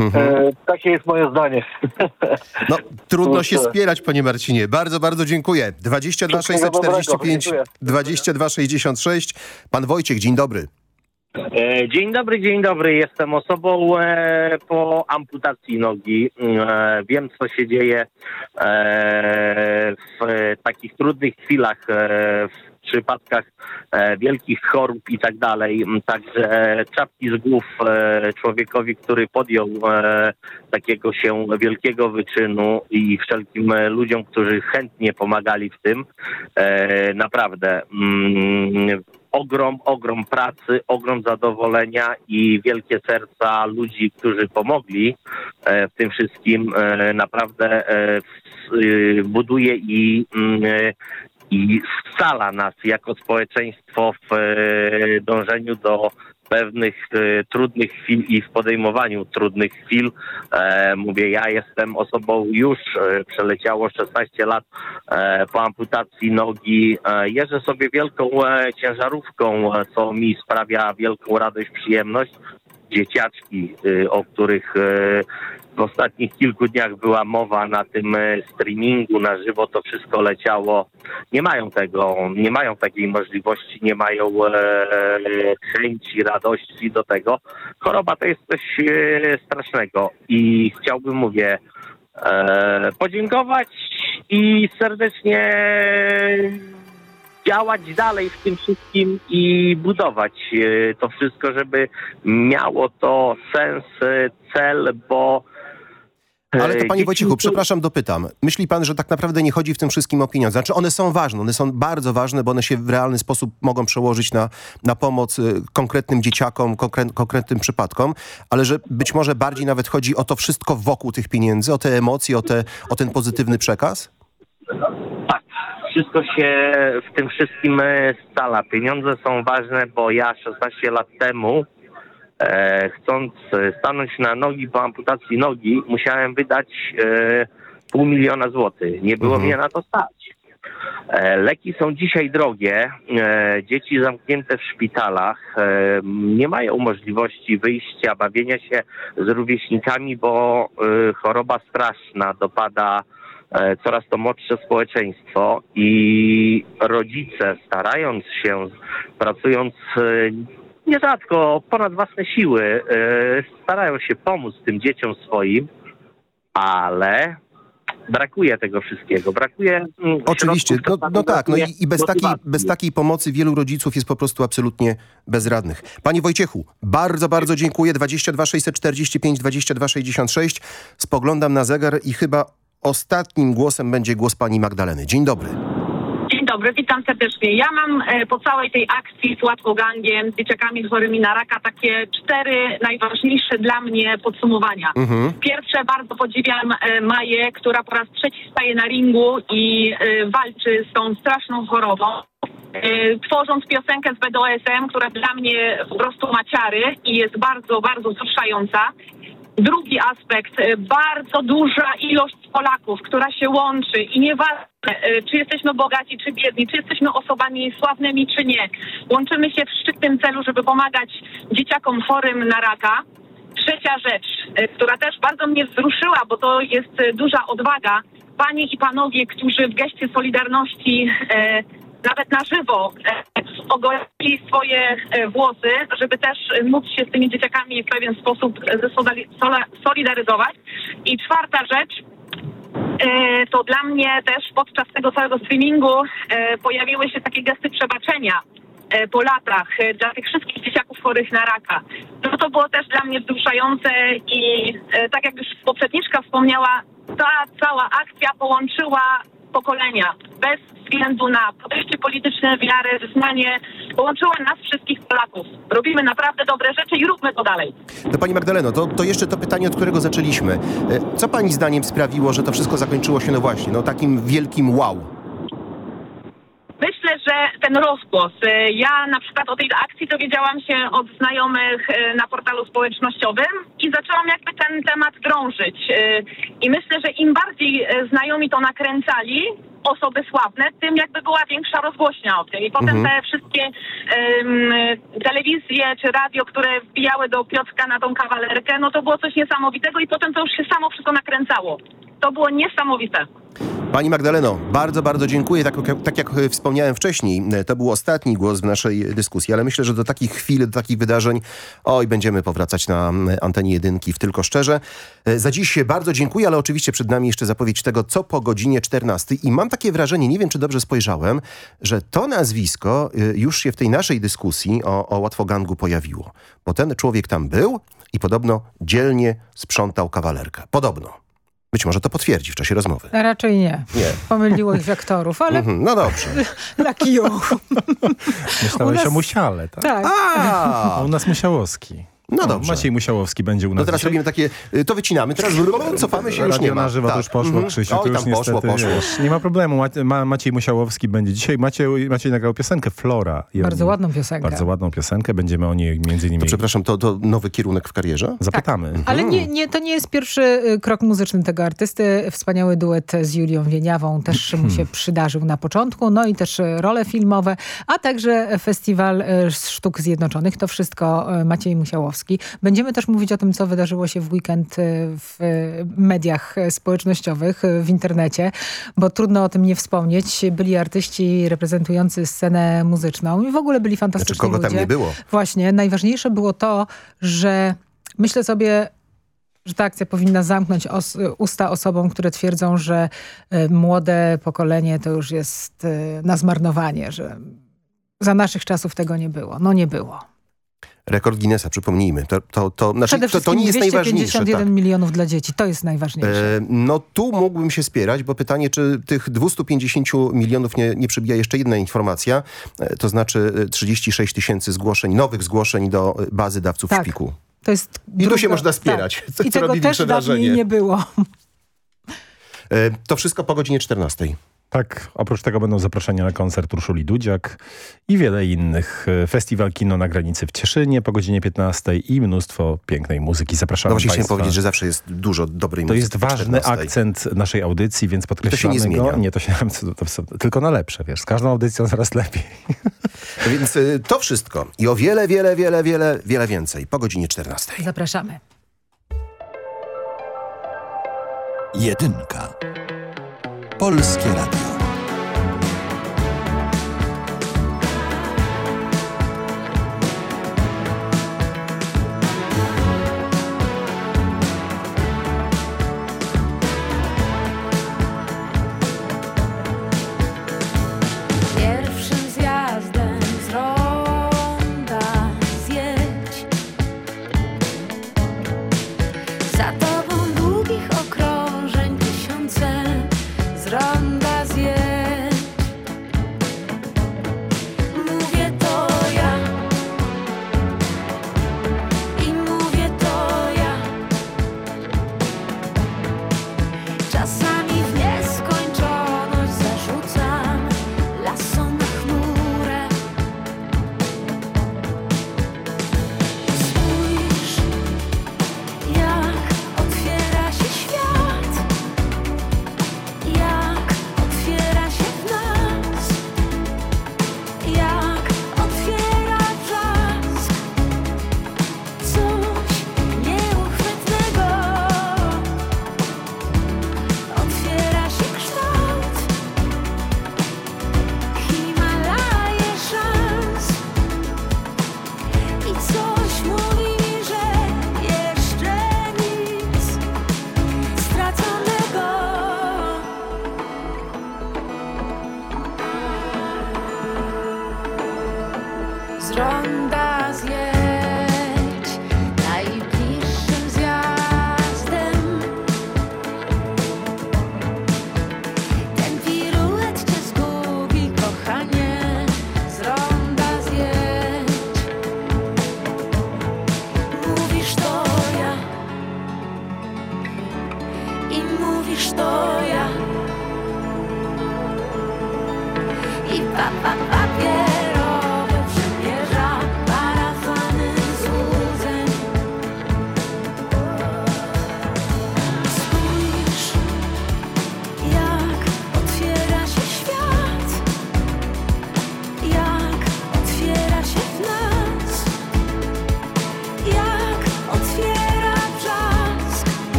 Mhm. e, takie jest moje zdanie. No, trudno się spierać, panie Marcinie. Bardzo, bardzo dziękuję. 22 Wszystkiego dobrego, 645 dziękuję. 22 66. Pan Wojciech, dzień dobry. E, Dzień dobry, dzień dobry. Jestem osobą e, po amputacji nogi. E, wiem, co się dzieje e, w e, takich trudnych chwilach, e, w przypadkach e, wielkich chorób i tak dalej. Także e, czapki z głów e, człowiekowi, który podjął takiego się wielkiego wyczynu i wszelkim ludziom, którzy chętnie pomagali w tym. Naprawdę. mm, ogrom, ogrom pracy, ogrom zadowolenia i wielkie serca ludzi, którzy pomogli w tym wszystkim. Naprawdę buduje i, mm, i scala nas jako społeczeństwo w e, dążeniu do pewnych e, trudnych chwil i w podejmowaniu trudnych chwil. E, mówię, ja jestem osobą już przeleciało 16 lat po amputacji nogi. Jeżdżę sobie wielką ciężarówką, co mi sprawia wielką radość, przyjemność. Dzieciaczki, e, o których e, w ostatnich kilku dniach była mowa na tym e, streamingu na żywo, to wszystko leciało. Nie mają tego, nie mają takiej możliwości, nie mają chęci, radości do tego. Choroba to jest coś strasznego i chciałbym, mówię, podziękować i serdecznie działać dalej w tym wszystkim i budować e, to wszystko, żeby miało to sens, e, cel, bo e, Ale to panie Wojciechu, przepraszam, dopytam. Myśli pan, że tak naprawdę nie chodzi w tym wszystkim o pieniądze? Znaczy one są ważne, one są bardzo ważne, bo one się w realny sposób mogą przełożyć na, na pomoc konkretnym dzieciakom, konkre- konkretnym przypadkom, ale że być może bardziej nawet chodzi o to wszystko wokół tych pieniędzy, o te emocje, o, te, o ten pozytywny przekaz? Wszystko się w tym wszystkim e, scala. Pieniądze są ważne, bo ja 16 lat temu, e, chcąc e, stanąć na nogi po amputacji nogi, musiałem wydać e, pół miliona złotych. Nie było mnie na to stać. E, Leki są dzisiaj drogie. Dzieci zamknięte w szpitalach nie mają możliwości wyjścia, bawienia się z rówieśnikami, bo choroba straszna dopada coraz to młodsze społeczeństwo i rodzice starając się, pracując e, nierzadko ponad własne siły, e, starają się pomóc tym dzieciom swoim, ale brakuje tego wszystkiego. Brakuje mm, Oczywiście, no, no tak, no i, i bez, takiej, bez takiej pomocy wielu rodziców jest po prostu absolutnie bezradnych. Panie Wojciechu, bardzo, bardzo dziękuję. 22 645 22 66. Spoglądam na zegar i chyba ostatnim głosem będzie głos pani Magdaleny. Dzień dobry. Dzień dobry, witam serdecznie. Ja mam e, po całej tej akcji z łatwogangiem, z dzieciakami chorymi na raka takie cztery najważniejsze dla mnie podsumowania. Mhm. Pierwsze, bardzo podziwiam e, Maję, która po raz trzeci staje na ringu i e, walczy z tą straszną chorobą. Tworząc piosenkę z BDOSM, która dla mnie po prostu ma ciary i jest bardzo, bardzo wzruszająca. Drugi aspekt, e, bardzo duża ilość Polaków, która się łączy i nieważne, e, czy jesteśmy bogaci, czy biedni, czy jesteśmy osobami sławnymi, czy nie. Łączymy się w szczytnym celu, żeby pomagać dzieciakom chorym na raka. Trzecia rzecz, e, która też bardzo mnie wzruszyła, bo to jest duża odwaga. Panie i panowie, którzy w geście Solidarności nawet na żywo e, ogolili swoje e, włosy, żeby też móc się z tymi dzieciakami w pewien sposób solidaryzować. I czwarta rzecz, e, to dla mnie też podczas tego całego streamingu pojawiły się takie gesty przebaczenia po latach dla tych wszystkich dzieciaków chorych na raka. No to było też dla mnie wzruszające i tak jak już poprzedniczka wspomniała, ta cała akcja połączyła pokolenia bez względu na podejście polityczne, wiarę, wyznanie, połączyła nas wszystkich Polaków. Robimy naprawdę dobre rzeczy i róbmy to dalej. To pani Magdaleno, to, to jeszcze to pytanie, od którego zaczęliśmy. E, Co pani zdaniem sprawiło, że to wszystko zakończyło się, no właśnie, no takim wielkim wow? Myślę, że ten rozgłos. e, Ja na przykład o tej akcji dowiedziałam się od znajomych e, na portalu społecznościowym i zaczęłam jakby ten temat drążyć. E, I myślę, że im bardziej znajomi to nakręcali, osoby sławne, tym jakby była większa rozgłośnia o tym. I potem Mhm. te wszystkie em, telewizje czy radio, które wbijały do Piotrka na tą kawalerkę, no to było coś niesamowitego i potem to już się samo wszystko nakręcało. To było niesamowite. Pani Magdaleno, bardzo, bardzo dziękuję. Tak, tak jak e, wspomniałem wcześniej, e, to był ostatni głos w naszej dyskusji, ale myślę, że do takich chwil, do takich wydarzeń, oj, będziemy powracać na antenie jedynki w Tylko Szczerze. E, Za dziś się bardzo dziękuję, ale oczywiście przed nami jeszcze zapowiedź tego, co po godzinie 14. I mam takie wrażenie, nie wiem, czy dobrze spojrzałem, że to nazwisko e, już się w tej naszej dyskusji o, o Łatwogangu pojawiło. Bo ten człowiek tam był i podobno dzielnie sprzątał kawalerkę. Podobno. Być może to potwierdzi w czasie rozmowy. Raczej nie. Nie. Pomyliło ich aktorów, ale Mhm, no dobrze. laki Myślałeś U nas- o Musiale, tak? Tak. A u nas Musiałowski. No dobrze. Maciej Musiałowski będzie u nas No teraz dzisiaj. robimy takie, y, to wycinamy, teraz cofamy się, już Radio nie ma. na żywo Tak. to już poszło, Mhm. Krzysiu, Oj, to już poszło, niestety, poszło. Wiesz, nie ma problemu. Ma, ma, Maciej Musiałowski będzie dzisiaj. Maciej, Maciej nagrał piosenkę Flora. Bardzo ładną piosenkę. Bardzo ładną piosenkę. Będziemy o niej między innymi... To przepraszam, to, to nowy kierunek w karierze? Zapytamy. Ale nie, nie, to nie jest pierwszy y, krok muzyczny tego artysty. Wspaniały duet z Julią Wieniawą też mu się przydarzył na początku. No i też y, role filmowe, a także Festiwal Sztuk Zjednoczonych. To wszystko Maciej Musiałowski. Będziemy też mówić o tym, co wydarzyło się w weekend y, w y, mediach y, społecznościowych, w internecie, bo trudno o tym nie wspomnieć. Byli artyści reprezentujący scenę muzyczną i w ogóle byli fantastyczni Znaczy, kogo tam ludzie. nie było? Właśnie, najważniejsze było to, że myślę sobie, że ta akcja powinna zamknąć os usta osobom, które twierdzą, że y, młode pokolenie to już jest y, na zmarnowanie, że za naszych czasów tego nie było. No nie było. Rekord Guinnessa, przypomnijmy. To, to, to, znaczy, Przede to, to nie jest najważniejsze. 251 Tak. milionów dla dzieci. To jest najważniejsze. E, no tu mógłbym się spierać, bo pytanie, czy tych 250 milionów nie, nie przybija jeszcze jedna informacja, e, to znaczy e, 36 tysięcy zgłoszeń, nowych zgłoszeń do e, bazy dawców Tak. szpiku. To jest I tu się można spierać, Tak. I co tego robi też większe dawniej wrażenie. nie było. E, To wszystko po godzinie 14. Tak, oprócz tego będą zaproszenia na koncert Urszuli Dudziak i wiele innych. Festiwal Kino na granicy w Cieszynie po godzinie 15 i mnóstwo pięknej muzyki. Zapraszamy No właśnie chciałem Państwa. powiedzieć, że zawsze jest dużo dobrej To muzyki. jest po ważny 14. akcent naszej audycji, więc podkreślamy nie go. zmienia. Nie, to się to, to, tylko na lepsze, wiesz. Z każdą audycją coraz lepiej. Więc e, to wszystko i o wiele, wiele, wiele, wiele, wiele więcej po godzinie 14. Zapraszamy. Jedynka. Polskie Radio.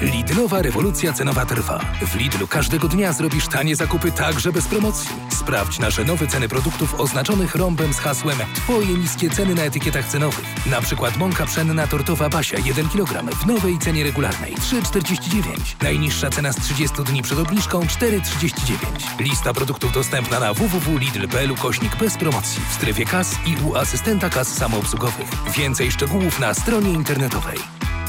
Lidlowa rewolucja cenowa trwa. W Lidlu każdego dnia zrobisz tanie zakupy także bez promocji. Sprawdź nasze nowe ceny produktów oznaczonych rąbem z hasłem Twoje niskie ceny na etykietach cenowych. Na przykład mąka pszenna tortowa Basia 1 kg w nowej cenie regularnej 3,49. Najniższa cena z 30 dni przed obniżką 4,39. Lista produktów dostępna na www.lidl.pl kośnik bez promocji w strefie kas i u asystenta kas samoobsługowych. Więcej szczegółów na stronie internetowej.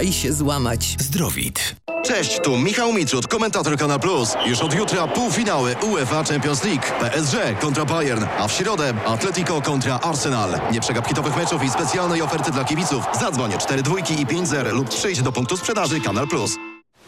daj się złamać. Zdrowit. Cześć, tu Michał Mitrud, komentator Kanal Plus. Już od jutra półfinały UEFA Champions League. PSG kontra Bayern, a w środę Atletico kontra Arsenal. Nie przegap hitowych meczów i specjalnej oferty dla kibiców. Zadzwoń 4 dwójki i 5 zer lub przyjdź do punktu sprzedaży Kanal Plus.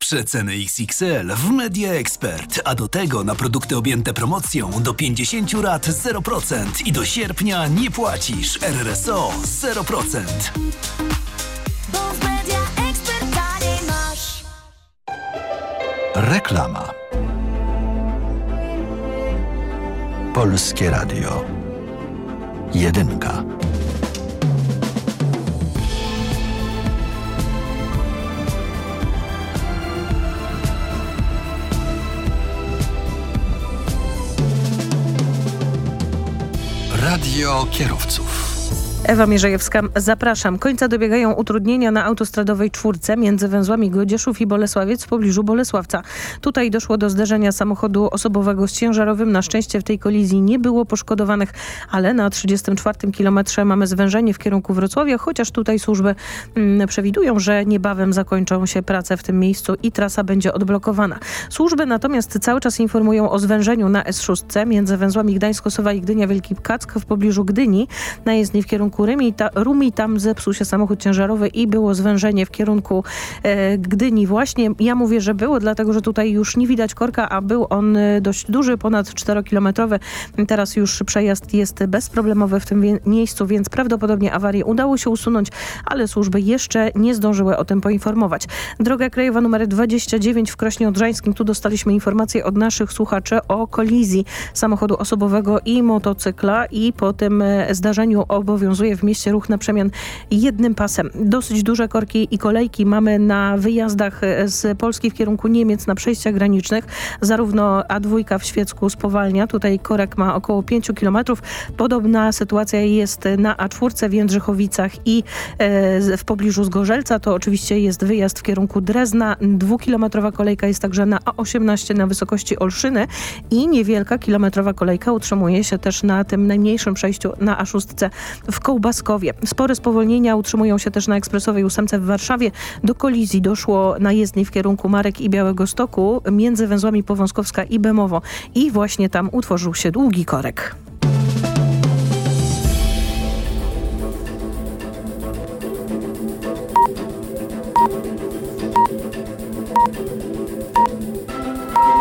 Przeceny XXL w Media Expert, a do tego na produkty objęte promocją do 50 lat 0% i do sierpnia nie płacisz RRSO 0%. Bo w Media Expert taniej masz. Reklama. Polskie Radio. Jedynka. Radio kierowców. Ewa Mierzejewska, zapraszam. Końca dobiegają utrudnienia na autostradowej czwórce między węzłami Grodzieszów i Bolesławiec w pobliżu Bolesławca. Tutaj doszło do zderzenia samochodu osobowego z ciężarowym. Na szczęście w tej kolizji nie było poszkodowanych, ale na 34 kilometrze mamy zwężenie w kierunku Wrocławia, chociaż tutaj służby mm, przewidują, że niebawem zakończą się prace w tym miejscu i trasa będzie odblokowana. Służby natomiast cały czas informują o zwężeniu na S6 między węzłami Gdańsk-Kosowa i Gdynia-Wielki Kack w pobliżu Gdyni. Na jezdni w kierunku Rumi, ta, Rumi tam zepsuł się samochód ciężarowy i było zwężenie w kierunku e, Gdyni właśnie. Ja mówię, że było, dlatego że tutaj już nie widać korka, a był on e, dość duży, ponad 4-kilometrowy. Teraz już przejazd jest bezproblemowy w tym miejscu, więc prawdopodobnie awarię udało się usunąć, ale służby jeszcze nie zdążyły o tym poinformować. Droga krajowa numer 29 w Krośnie Odrzańskim. Tu dostaliśmy informację od naszych słuchaczy o kolizji samochodu osobowego i motocykla i po tym e, zdarzeniu obowiązuje w mieście ruch na przemian jednym pasem. Dosyć duże korki i kolejki mamy na wyjazdach e, z Polski w kierunku Niemiec na przejściach granicznych. Zarówno A2 w Świecku spowalnia, tutaj korek ma około 5 km. Podobna sytuacja jest na A4 w Jędrzychowicach i e, w pobliżu Zgorzelca. To oczywiście jest wyjazd w kierunku Drezna. Dwukilometrowa kolejka jest także na A18 na wysokości Olszyny i niewielka kilometrowa kolejka utrzymuje się też na tym najmniejszym przejściu na A6 w Kołbaskowie. Spore spowolnienia utrzymują się też na ekspresowej ósemce w Warszawie. Do kolizji doszło na jezdni w kierunku Marek i Białego Stoku między węzłami Powązkowska i Bemowo i właśnie tam utworzył się długi korek.